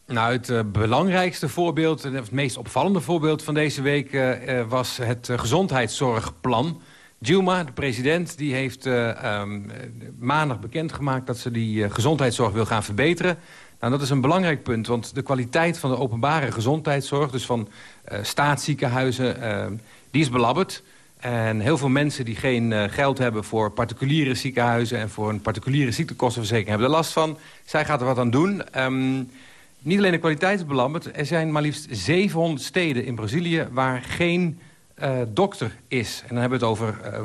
Nou, het eh, belangrijkste voorbeeld, en het meest opvallende voorbeeld van deze week... eh, eh, was het eh, gezondheidszorgplan. Dilma, de president, die heeft eh, ehm, eh, maandag bekendgemaakt... dat ze die eh, gezondheidszorg wil gaan verbeteren. Nou, dat is een belangrijk punt, want de kwaliteit van de openbare gezondheidszorg... dus van eh, staatsziekenhuizen, eh, die is belabberd... En heel veel mensen die geen eh, geld hebben voor particuliere ziekenhuizen... en voor een particuliere ziektekostenverzekering hebben er last van. Zij gaat er wat aan doen. Ehm, niet alleen de kwaliteit is. Er zijn maar liefst 700 steden in Brazilië waar geen eh, dokter is. En dan hebben we het over eh,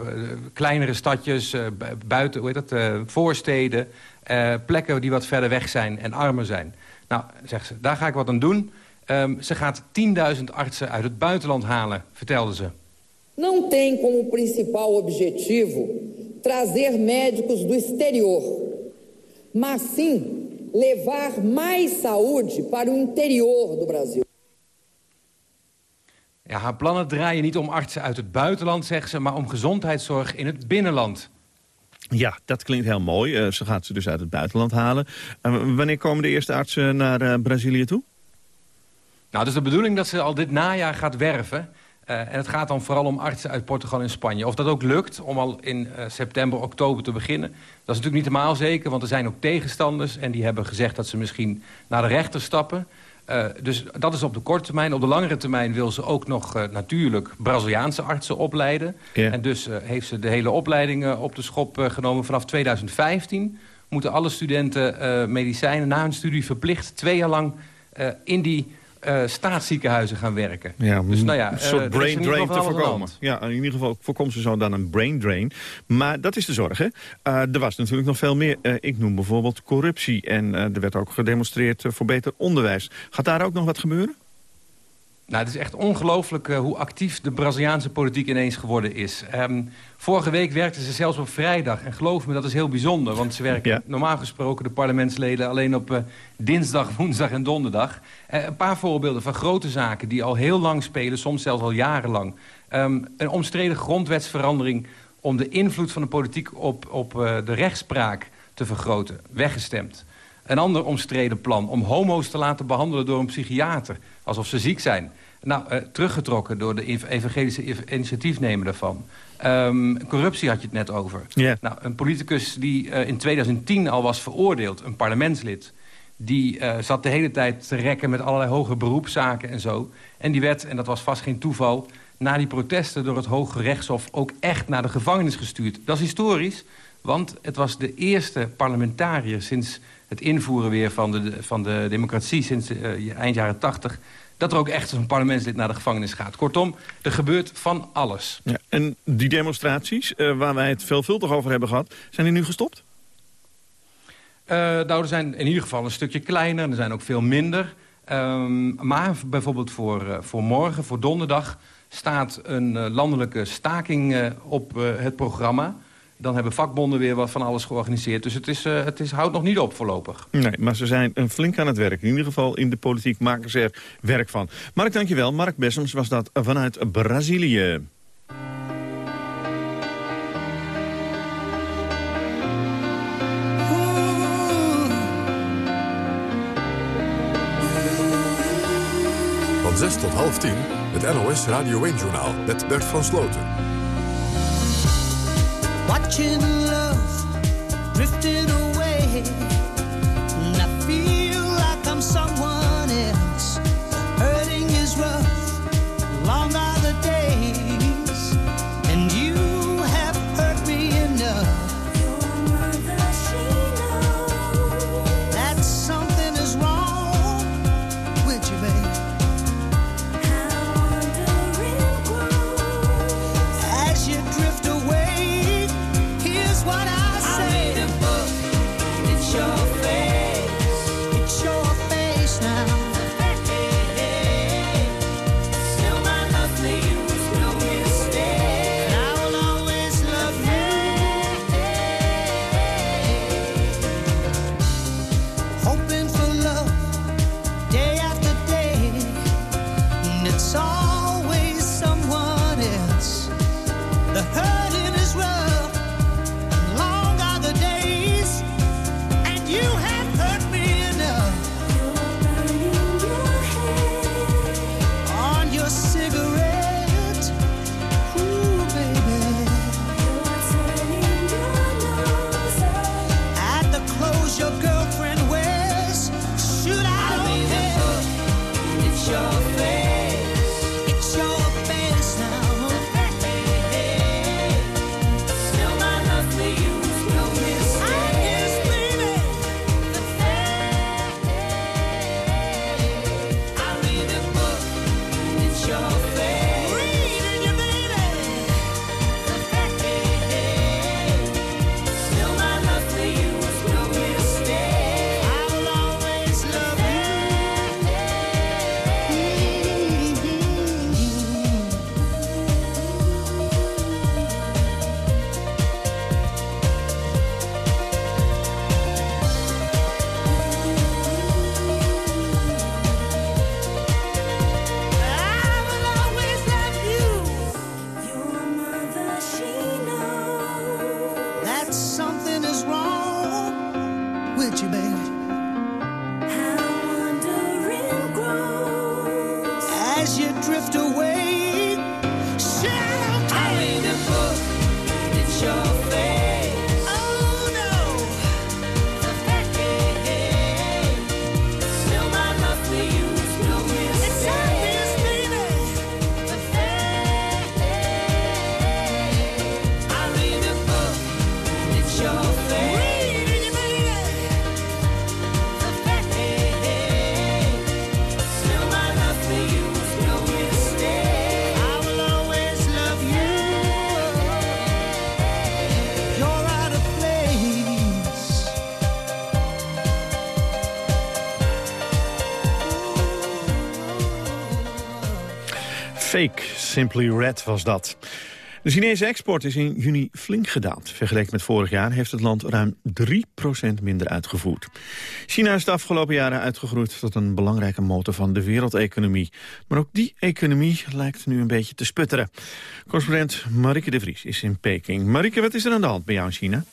kleinere stadjes, eh, bu- buiten, hoe heet dat, eh, voorsteden. eh, plekken die wat verder weg zijn en armer zijn. Nou, zegt ze, daar ga ik wat aan doen. Ehm, ze gaat 10.000 artsen uit het buitenland halen, vertelde ze. não tem como principal objetivo trazer médicos do exterior, mas sim levar mais saúde para o interior do Brasil. Ja, haar plannen draaien niet om artsen uit het buitenland, zegt ze... maar om gezondheidszorg in het binnenland. Ja, dat klinkt heel mooi. Uh, ze gaat ze dus uit het buitenland halen. Uh, wanneer komen de eerste artsen naar uh, Brazilië toe? Nou, het is de bedoeling dat ze al dit najaar gaat werven. En het gaat dan vooral om artsen uit Portugal en Spanje. Of dat ook lukt om al in september, oktober te beginnen... dat is natuurlijk niet helemaal zeker, want er zijn ook tegenstanders... en die hebben gezegd dat ze misschien naar de rechter stappen... Uh, dus dat is op de korte termijn. Op de langere termijn wil ze ook nog uh, natuurlijk Braziliaanse artsen opleiden. Yeah. En dus uh, heeft ze de hele opleiding op de schop genomen. Vanaf 2015 moeten alle studenten medicijnen na hun studie verplicht twee jaar lang in die uh, staatsziekenhuizen gaan werken. Ja, dus, nou ja, een soort uh, brain drain te voorkomen. Ja, in ieder geval voorkomt ze zo dan een brain drain. Maar dat is de zorg, hè? Uh, er was natuurlijk nog veel meer. ik noem bijvoorbeeld corruptie. En er werd ook gedemonstreerd voor beter onderwijs. Gaat daar ook nog wat gebeuren? Nou, het is echt ongelooflijk uh, hoe actief de Braziliaanse politiek ineens geworden is. Um, vorige week werkten ze zelfs op vrijdag. En geloof me, dat is heel bijzonder. Want ze werken ja. normaal gesproken, de parlementsleden... alleen op uh, dinsdag, woensdag en donderdag. Uh, een paar voorbeelden van grote zaken die al heel lang spelen. Soms zelfs al jarenlang. Um, een omstreden grondwetsverandering om de invloed van de politiek op, op de rechtspraak te vergroten. Weggestemd. Een ander omstreden plan om homo's te laten behandelen door een psychiater. Alsof ze ziek zijn. Nou, uh, teruggetrokken door de evangelische initiatiefnemer daarvan. Um, corruptie had je het net over. Yeah. Nou, een politicus die uh, in 2010 al was veroordeeld, een parlementslid... die uh, zat de hele tijd te rekken met allerlei hoge beroepszaken en zo. En die werd, en dat was vast geen toeval... na die protesten door het Hoge Rechtshof ook echt naar de gevangenis gestuurd. Dat is historisch, want het was de eerste parlementariër... sinds het invoeren weer van de, van de democratie sinds uh, eind jaren 80 dat er ook echt zo'n parlementslid naar de gevangenis gaat. Kortom, er gebeurt van alles. Ja, en die demonstraties, uh, waar wij het veelvuldig over hebben gehad... zijn die nu gestopt? Uh, nou, er zijn in ieder geval een stukje kleiner. Er zijn ook veel minder. Um, maar bijvoorbeeld voor, uh, voor morgen, voor donderdag... staat een landelijke staking op het programma dan hebben vakbonden weer wat van alles georganiseerd. Dus het, is, uh, het is, houdt nog niet op voorlopig. Nee, maar ze zijn een flink aan het werk. In ieder geval in de politiek maken ze er werk van. Mark, dankjewel. Mark Bessems was dat vanuit Brazilië. Van 6 tot half 10, het NOS Radio 1-journaal met Bert van Sloten. Watching love drifting baby. Simply Red was dat. De Chinese export is in juni flink gedaald. Vergeleken met vorig jaar heeft het land ruim 3% minder uitgevoerd. China is de afgelopen jaren uitgegroeid tot een belangrijke motor van de wereldeconomie. Maar ook die economie lijkt nu een beetje te sputteren. Correspondent Marike de Vries is in Peking. Marike, wat is er aan de hand bij jou in China?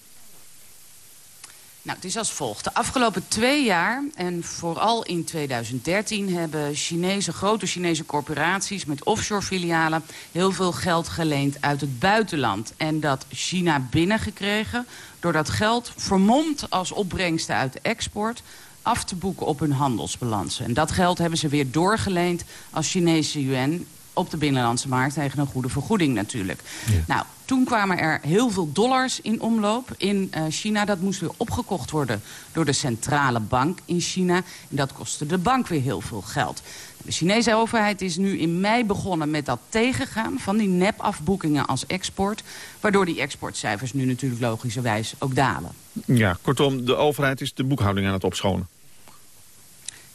Nou, het is als volgt. De afgelopen twee jaar en vooral in 2013 hebben Chinese, grote Chinese corporaties met offshore filialen heel veel geld geleend uit het buitenland. En dat China binnengekregen door dat geld vermomd als opbrengsten uit de export af te boeken op hun handelsbalansen. En dat geld hebben ze weer doorgeleend als Chinese yuan op de binnenlandse markt tegen een goede vergoeding natuurlijk. Nou, toen kwamen er heel veel dollars in omloop in uh, China. Dat moest weer opgekocht worden door de centrale bank in China. En dat kostte de bank weer heel veel geld. De Chinese overheid is nu in mei begonnen met dat tegengaan van die nepafboekingen als export. Waardoor die exportcijfers nu natuurlijk logischerwijs ook dalen. Ja, kortom, de overheid is de boekhouding aan het opschonen.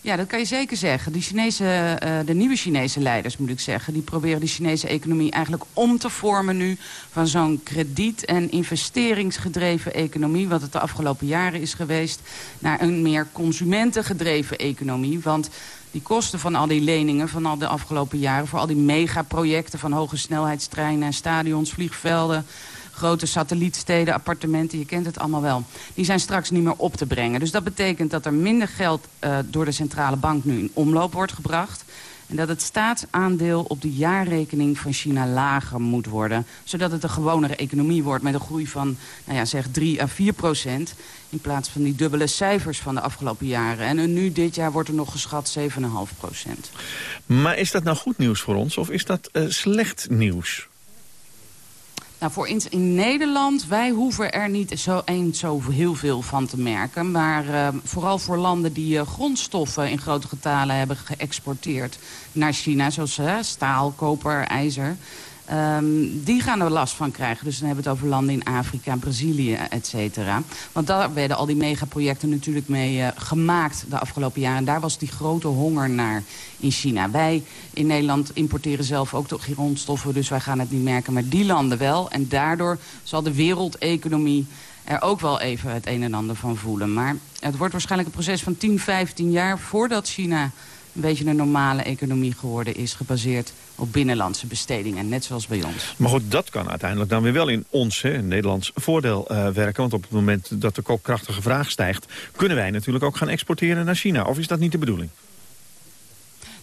Ja, dat kan je zeker zeggen. Die Chinese, uh, de nieuwe Chinese leiders, moet ik zeggen... die proberen de Chinese economie eigenlijk om te vormen nu... van zo'n krediet- en investeringsgedreven economie... wat het de afgelopen jaren is geweest... naar een meer consumentengedreven economie. Want die kosten van al die leningen van al de afgelopen jaren... voor al die megaprojecten van hoge snelheidstreinen... stadions, vliegvelden grote satellietsteden, appartementen, je kent het allemaal wel. Die zijn straks niet meer op te brengen. Dus dat betekent dat er minder geld uh, door de centrale bank nu in omloop wordt gebracht. En dat het staatsaandeel op de jaarrekening van China lager moet worden. Zodat het een gewonere economie wordt met een groei van nou ja, zeg 3 à 4 procent. In plaats van die dubbele cijfers van de afgelopen jaren. En nu dit jaar wordt er nog geschat 7,5 procent. Maar is dat nou goed nieuws voor ons of is dat uh, slecht nieuws? Nou, voor in, in, Nederland, wij hoeven er niet zo, eens zo heel veel van te merken. Maar uh, vooral voor landen die uh, grondstoffen in grote getalen hebben geëxporteerd naar China... zoals uh, staal, koper, ijzer... Um, die gaan er last van krijgen. Dus dan hebben we het over landen in Afrika, Brazilië, et cetera. Want daar werden al die megaprojecten natuurlijk mee uh, gemaakt de afgelopen jaren. En daar was die grote honger naar in China. Wij in Nederland importeren zelf ook toch grondstoffen, dus wij gaan het niet merken. Maar die landen wel. En daardoor zal de wereldeconomie er ook wel even het een en ander van voelen. Maar het wordt waarschijnlijk een proces van 10, 15 jaar voordat China een beetje een normale economie geworden is... gebaseerd op binnenlandse bestedingen, net zoals bij ons. Maar goed, dat kan uiteindelijk dan weer wel in ons, hè, in Nederlands voordeel uh, werken. Want op het moment dat de koopkrachtige vraag stijgt... kunnen wij natuurlijk ook gaan exporteren naar China. Of is dat niet de bedoeling?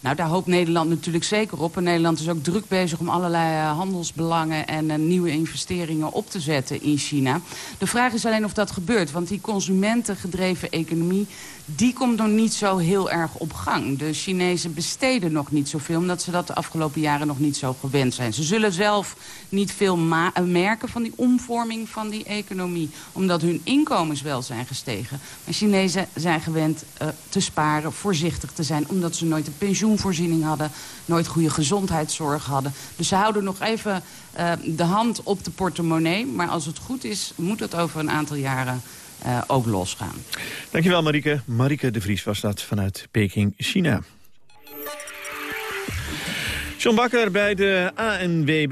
Nou, daar hoopt Nederland natuurlijk zeker op. En Nederland is ook druk bezig om allerlei uh, handelsbelangen en uh, nieuwe investeringen op te zetten in China. De vraag is alleen of dat gebeurt, want die consumentengedreven economie die komt nog niet zo heel erg op gang. De Chinezen besteden nog niet zoveel... omdat ze dat de afgelopen jaren nog niet zo gewend zijn. Ze zullen zelf niet veel merken van die omvorming van die economie. Omdat hun inkomens wel zijn gestegen. Maar Chinezen zijn gewend uh, te sparen, voorzichtig te zijn... omdat ze nooit een pensioenvoorziening hadden... nooit goede gezondheidszorg hadden. Dus ze houden nog even uh, de hand op de portemonnee. Maar als het goed is, moet het over een aantal jaren uh, ook losgaan. Dankjewel Marike. Marike de Vries was dat vanuit Peking, China. John Bakker bij de ANWB.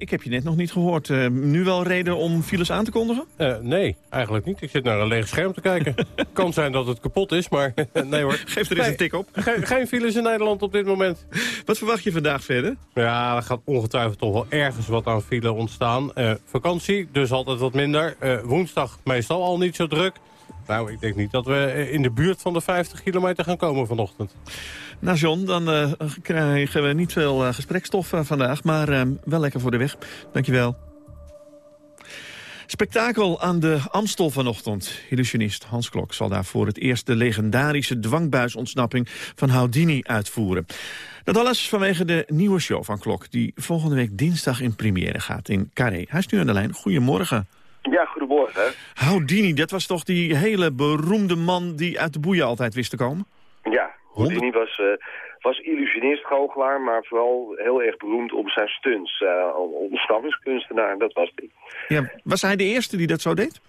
Ik heb je net nog niet gehoord. Uh, nu wel reden om files aan te kondigen? Uh, nee, eigenlijk niet. Ik zit naar een leeg scherm te kijken. kan zijn dat het kapot is, maar nee hoor. Geef er eens een tik op. Geen, geen files in Nederland op dit moment. Wat verwacht je vandaag verder? Ja, er gaat ongetwijfeld toch wel ergens wat aan file ontstaan. Uh, vakantie, dus altijd wat minder. woensdag meestal al niet zo druk. Nou, ik denk niet dat we eh, in de buurt van de 50 kilometer gaan komen vanochtend. Nou John, dan eh, krijgen we niet veel eh, gesprekstof eh, vandaag, maar eh, wel lekker voor de weg. Dankjewel. Spektakel aan de Amstel vanochtend. Illusionist Hans Klok zal daar voor het eerst de legendarische dwangbuisontsnapping van Houdini uitvoeren. Dat alles vanwege de nieuwe show van Klok, die volgende week dinsdag in première gaat in Carré. Hij is nu aan de lijn. Goedemorgen. Ja, goedemorgen. Houdini, dat was toch die hele beroemde man die uit de boeien altijd wist te komen? Houdini was, eh, was illusionist, goochelaar, maar vooral heel erg beroemd om zijn stunts. eh ontsnappingskunstenaar, dat was hij. Ja, was hij de eerste die dat zo deed?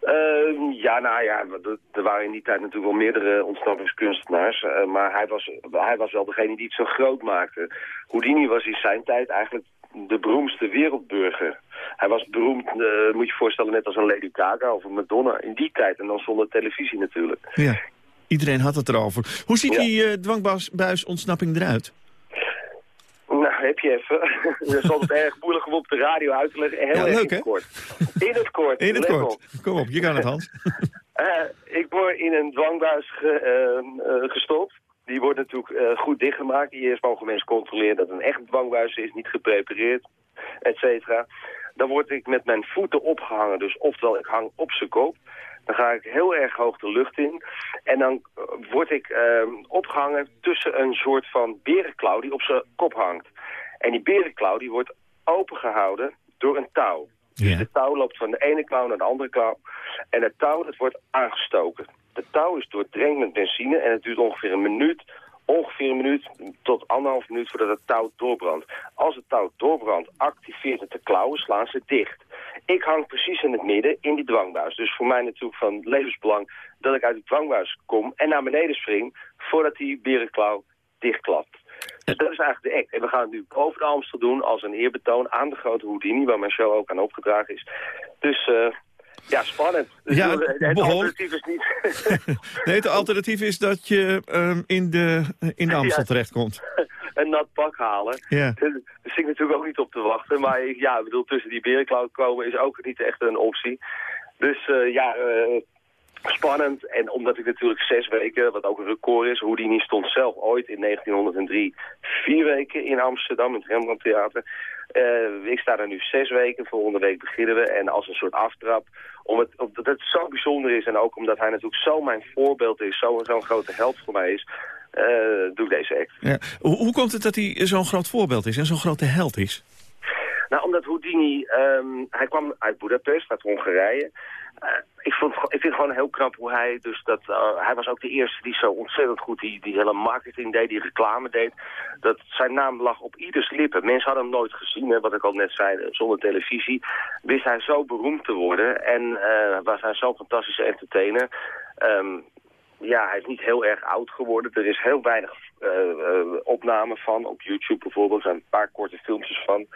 Ehm, ja, nou ja, er- waren in die tijd natuurlijk wel meerdere ontsnappingskunstenaars. eh, maar hij was, hij was wel degene die het zo groot maakte. Houdini was in zijn tijd eigenlijk de beroemdste wereldburger. Hij was beroemd, eh, moet je je voorstellen, net als een Lady Gaga of een Madonna in die tijd. En dan zonder televisie natuurlijk. Ja. Iedereen had het erover. Hoe ziet Ja. die eh dwangbuisontsnapping eruit? Nou, heb je even. Dat is altijd erg moeilijk om op de radio uit te leggen. Heel Ja, leuk, in het kort. In het kort. In het kort. op. Kom op, je kan het, Hans. Eh, ik word in een dwangbuis ge- eh, gestopt. Die wordt natuurlijk goed dichtgemaakt. Eerst mogen mensen controleren dat een echt dwangbuis is, niet geprepareerd, et cetera. Dan word ik met mijn voeten opgehangen, dus oftewel ik hang op zijn kop. Dan ga ik heel erg hoog de lucht in. En dan eh, word ik ehm, opgehangen tussen een soort van berenklauw die op zijn kop hangt. En die berenklauw die wordt opengehouden door een touw. Dus de touw loopt van de ene klauw naar de andere klauw. En het touw dat wordt aangestoken. De touw is doordrenkt met benzine en het duurt ongeveer een minuut. Ongeveer een minuut tot anderhalf minuut voordat het touw doorbrandt. Als het touw doorbrandt, activeert het de klauwen, slaan ze dicht. Ik hang precies in het midden in die dwangbuis. Dus voor mij natuurlijk van levensbelang dat ik uit die dwangbuis kom en naar beneden spring voordat die berenklauw dichtklapt. Dus dat is eigenlijk de act. En we gaan het nu boven de Amstel doen als een eerbetoon aan de grote Houdini, waar mijn show ook aan opgedragen is. Dus eh, ja, spannend. Dus Ja, het alternatief is niet... Nee, het alternatief is dat je ehm, in, de, in de Amstel Ja. terechtkomt. een nat pak halen. Ja. Daar zit ik natuurlijk ook niet op te wachten. Maar ik- ja, ik bedoel, tussen die berenklauw komen is ook niet echt een optie. Dus eh, ja, eh, spannend. En omdat ik natuurlijk zes weken, wat ook een record is, Houdini stond zelf ooit in 1903 vier weken in Amsterdam, in het Rembrandt Theater. Eh, ik sta er nu zes weken, volgende week beginnen we. En als een soort aftrap, het, omdat het zo bijzonder is en ook omdat hij natuurlijk zo mijn voorbeeld is, zo- zo'n grote held voor mij is, eh, doe ik deze act. Ja. Hoe, hoe komt het dat hij zo'n groot voorbeeld is en zo'n grote held is? Nou, omdat Houdini, ehm, hij kwam uit Budapest, uit Hongarije. Eh, ik, vond, ik vind het gewoon heel knap hoe hij, dus dat, eh, hij was ook de eerste die zo ontzettend goed die, die hele marketing deed, die reclame deed. Dat zijn naam lag op ieders lippen. Mensen hadden hem nooit gezien, hè, wat ik al net zei, eh, zonder televisie. Wist hij zo beroemd te worden en eh, was hij zo'n fantastische entertainer. Ehm, ja, hij is niet heel erg oud geworden. Er is heel weinig eh, eh, opname van. Op YouTube bijvoorbeeld zijn een paar korte filmpjes van.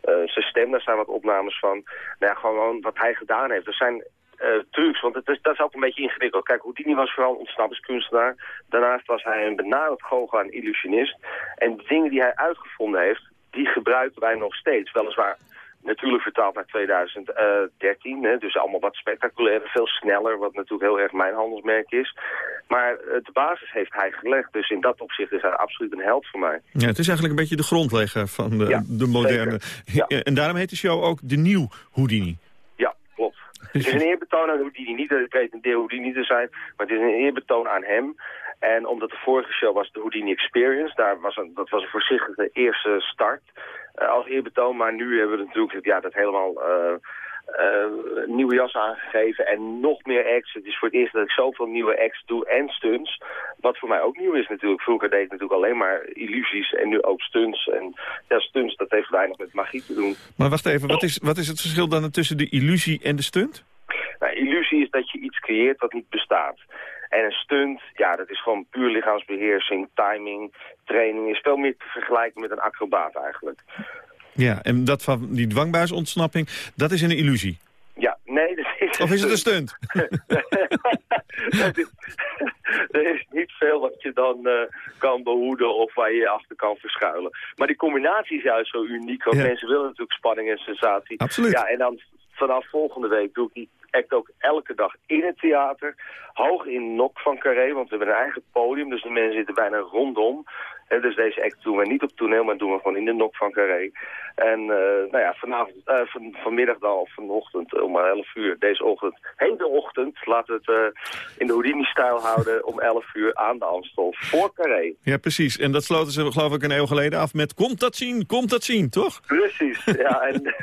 Eh, zijn stem, daar zijn wat opnames van. Nou ja, gewoon wat hij gedaan heeft. Er zijn eh, trucs, want het is, dat is ook een beetje ingewikkeld. Kijk, Houdini was vooral een ontsnappingskunstenaar. Daarnaast was hij een benaderd goochelaar en illusionist. En de dingen die hij uitgevonden heeft, die gebruiken wij nog steeds. Weliswaar natuurlijk vertaald naar 2013. Hè, dus allemaal wat spectaculairer, veel sneller, wat natuurlijk heel erg mijn handelsmerk is. Maar eh, de basis heeft hij gelegd. Dus in dat opzicht is hij absoluut een held voor mij. Ja, het is eigenlijk een beetje de grondlegger van de, Ja, de moderne. zeker. En daarom heet de show ook De Nieuw Houdini. Het is een eerbetoon aan Houdini. Niet dat ik pretendeer Houdini te zijn, maar het is een eerbetoon aan hem. En omdat de vorige show was de Houdini Experience, daar was een, dat was een voorzichtige eerste start eh, als eerbetoon. Maar nu hebben we natuurlijk ja, dat helemaal eh, een nieuwe jas aangegeven en nog meer acts. Het is voor het eerst dat ik zoveel nieuwe acts doe en stunts. Wat voor mij ook nieuw is natuurlijk. Vroeger deed ik natuurlijk alleen maar illusies en nu ook stunts. En ja, stunts, dat heeft weinig met magie te doen. Maar wacht even, wat is, wat is het verschil dan tussen de illusie en de stunt? Nou, illusie is dat je iets creëert wat niet bestaat. En een stunt, ja, dat is gewoon puur lichaamsbeheersing, timing, training. Is veel meer te vergelijken met een acrobaat eigenlijk. Ja, en dat van die dwangbuisontsnapping, dat is een illusie. Ja, nee, dat is Of is het een stunt? Is- er is niet veel wat je dan eh, kan behoeden of waar je je achter kan verschuilen. Maar die combinatie is juist zo uniek, want Ja. mensen willen natuurlijk spanning en sensatie. Absoluut. Ja, en dan vanaf volgende week doe ik die act ook elke dag in het theater. Hoog in nok van Carré, want we hebben een eigen podium. Dus de mensen zitten bijna rondom. Dus deze act doen we niet op toneel, maar doen we gewoon in de nok van Carré. En eh, nou ja, vanavond, eh, van, vanmiddag dan, of vanochtend om 11 uur, deze ochtend, hele ochtend, laten we het eh, in de Houdini-stijl houden, om 11 uur aan de Amstel voor Carré. Ja, precies. En dat sloten ze geloof ik een eeuw geleden af met komt dat zien, komt dat zien, toch? Precies, ja. En,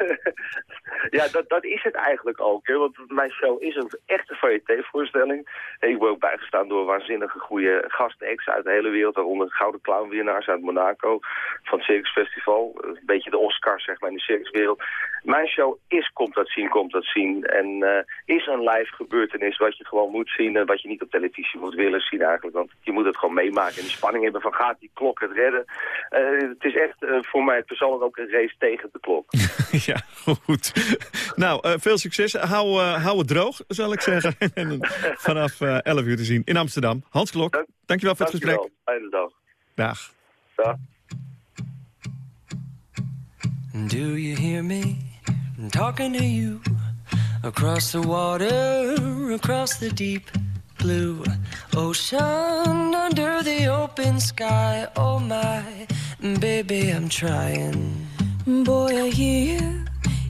ja, dat, dat is het eigenlijk ook. Hè, want mijn show is een echte variété-voorstelling. Ik word ook bijgestaan door waanzinnige goede gastacts uit de hele wereld. Waaronder Gouden Clownwinnaars uit Monaco van het Circus Festival. Een beetje de Oscars, zeg maar, in de circuswereld. Mijn show is Komt dat zien, komt dat zien. En eh, is een live gebeurtenis wat je gewoon moet zien. En wat je niet op televisie moet willen zien eigenlijk. Want je moet het gewoon meemaken. En die spanning hebben van gaat die klok het redden. Eh, het is echt eh, voor mij persoonlijk ook een race tegen de klok. ja, goed. Nou, eh, veel succes. Hou, eh, hou het droog, zal ik zeggen. En vanaf eh 11 uur te zien in Amsterdam. Hans Klok, dankjewel voor het gesprek. Fijne dag. Dag. Dag. Do you hear me talking to you across the water, across the deep blue ocean, under the open sky? Oh my, baby, I'm trying. Boy, I hear you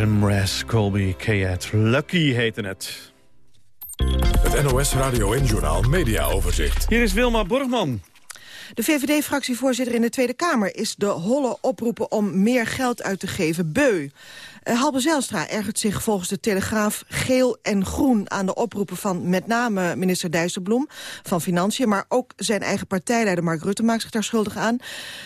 Jason Mraz, Colby Kayat. Lucky heette het. Het NOS Radio en Journaal Media Overzicht. Hier is Wilma Borgman. De VVD-fractievoorzitter in de Tweede Kamer is de holle oproepen om meer geld uit te geven beu. Uh, Halbe Zijlstra ergert zich volgens de Telegraaf geel en groen aan de oproepen van met name minister Dijsselbloem van Financiën, maar ook zijn eigen partijleider Mark Rutte maakt zich daar schuldig aan.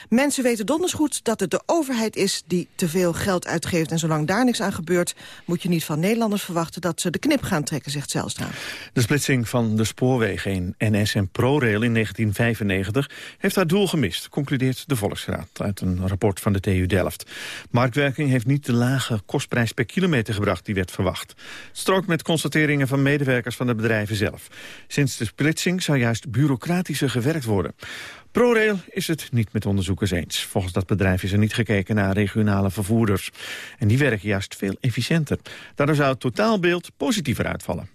Mensen weten donders goed dat het de overheid is die te veel geld uitgeeft en zolang daar niks aan gebeurt moet je niet van Nederlanders verwachten dat ze de knip gaan trekken, zegt Zijlstra. De splitsing van de spoorwegen in NS en ProRail in 1995 heeft haar doel gemist, concludeert de Volksraad uit een rapport van de TU Delft. Marktwerking heeft niet de lage kostprijs per kilometer gebracht die werd verwacht. Het met constateringen van medewerkers van de bedrijven zelf. Sinds de splitsing zou juist bureaucratischer gewerkt worden. ProRail is het niet met onderzoekers eens. Volgens dat bedrijf is er niet gekeken naar regionale vervoerders. En die werken juist veel efficiënter. Daardoor zou het totaalbeeld positiever uitvallen.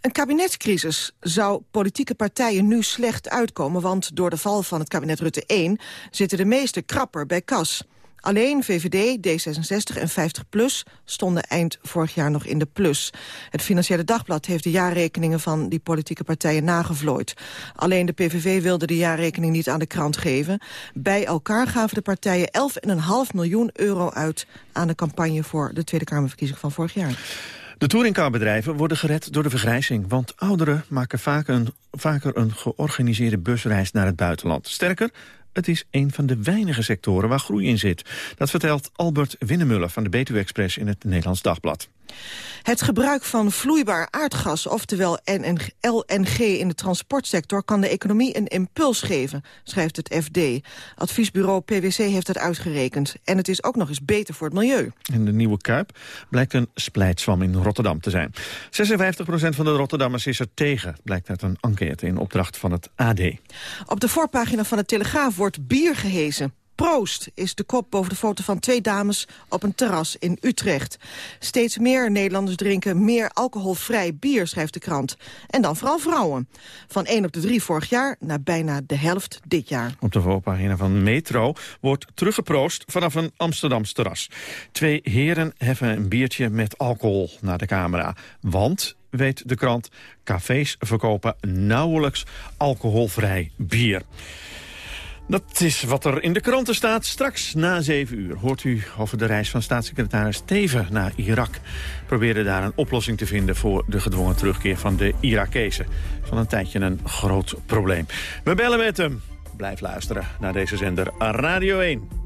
Een kabinetscrisis zou politieke partijen nu slecht uitkomen... want door de val van het kabinet Rutte 1 zitten de meeste krapper bij kas. Alleen VVD, D66 en 50PLUS stonden eind vorig jaar nog in de plus. Het Financiële Dagblad heeft de jaarrekeningen van die politieke partijen nagevlooid. Alleen de PVV wilde de jaarrekening niet aan de krant geven. Bij elkaar gaven de partijen 11,5 miljoen euro uit aan de campagne voor de Tweede Kamerverkiezing van vorig jaar. De touringcarbedrijven worden gered door de vergrijzing... want ouderen maken vaak vaker een georganiseerde busreis naar het buitenland. Sterker, het is een van de weinige sectoren waar groei in zit. Dat vertelt Albert Winnemuller van de Betuwe Express in het Nederlands Dagblad. Het gebruik van vloeibaar aardgas, oftewel LNG in de transportsector... kan de economie een impuls geven, schrijft het FD. Adviesbureau PwC heeft het uitgerekend. En het is ook nog eens beter voor het milieu. En de nieuwe Kuip blijkt een splijtswam in Rotterdam te zijn. 56% van de Rotterdammers is er tegen, blijkt uit een enquête in opdracht van het AD. Op de voorpagina van de Telegraaf wordt bier gehezen. Proost is de kop boven de foto van twee dames op een terras in Utrecht. Steeds meer Nederlanders drinken meer alcoholvrij bier, schrijft de krant. En dan vooral vrouwen. Van 1 op de 3 vorig jaar naar bijna de helft dit jaar. Op de voorpagina van Metro wordt teruggeproost vanaf een Amsterdams terras. Twee heren heffen een biertje met alcohol naar de camera. Want weet de krant. Cafés verkopen nauwelijks alcoholvrij bier. Dat is wat er in de kranten staat. Straks na 7 uur hoort u over de reis van staatssecretaris Teven naar Irak. Probeerde daar een oplossing te vinden voor de gedwongen terugkeer van de Irakezen. Van een tijdje een groot probleem. We bellen met hem. Blijf luisteren naar deze zender Radio 1.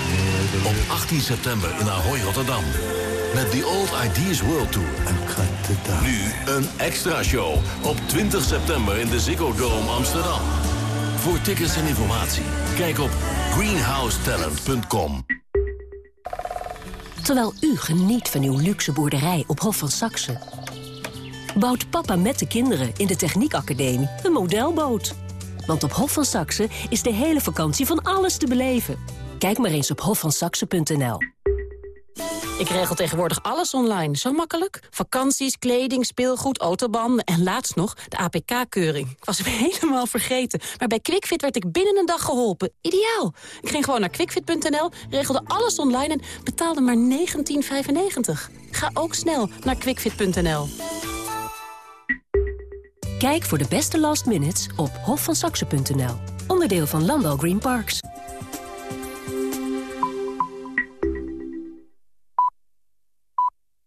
Op 18 september in Ahoy, Rotterdam. Met The Old Ideas World Tour. Nu een extra show op 20 september in de Ziggo Dome Amsterdam. Voor tickets en informatie, kijk op greenhousetalent.com. Terwijl u geniet van uw luxe boerderij op Hof van Saxe... bouwt papa met de kinderen in de Techniekacademie een modelboot. Want op Hof van Saxe is de hele vakantie van alles te beleven. Kijk maar eens op hofvansaxe.nl. Ik regel tegenwoordig alles online. Zo makkelijk. Vakanties, kleding, speelgoed, autobanden en laatst nog de APK-keuring. Ik was helemaal vergeten. Maar bij QuickFit werd ik binnen een dag geholpen. Ideaal. Ik ging gewoon naar quickfit.nl, regelde alles online en betaalde maar 19,95. Ga ook snel naar quickfit.nl. Kijk voor de beste last minutes op hofvansaxe.nl. Onderdeel van Landal Green Parks.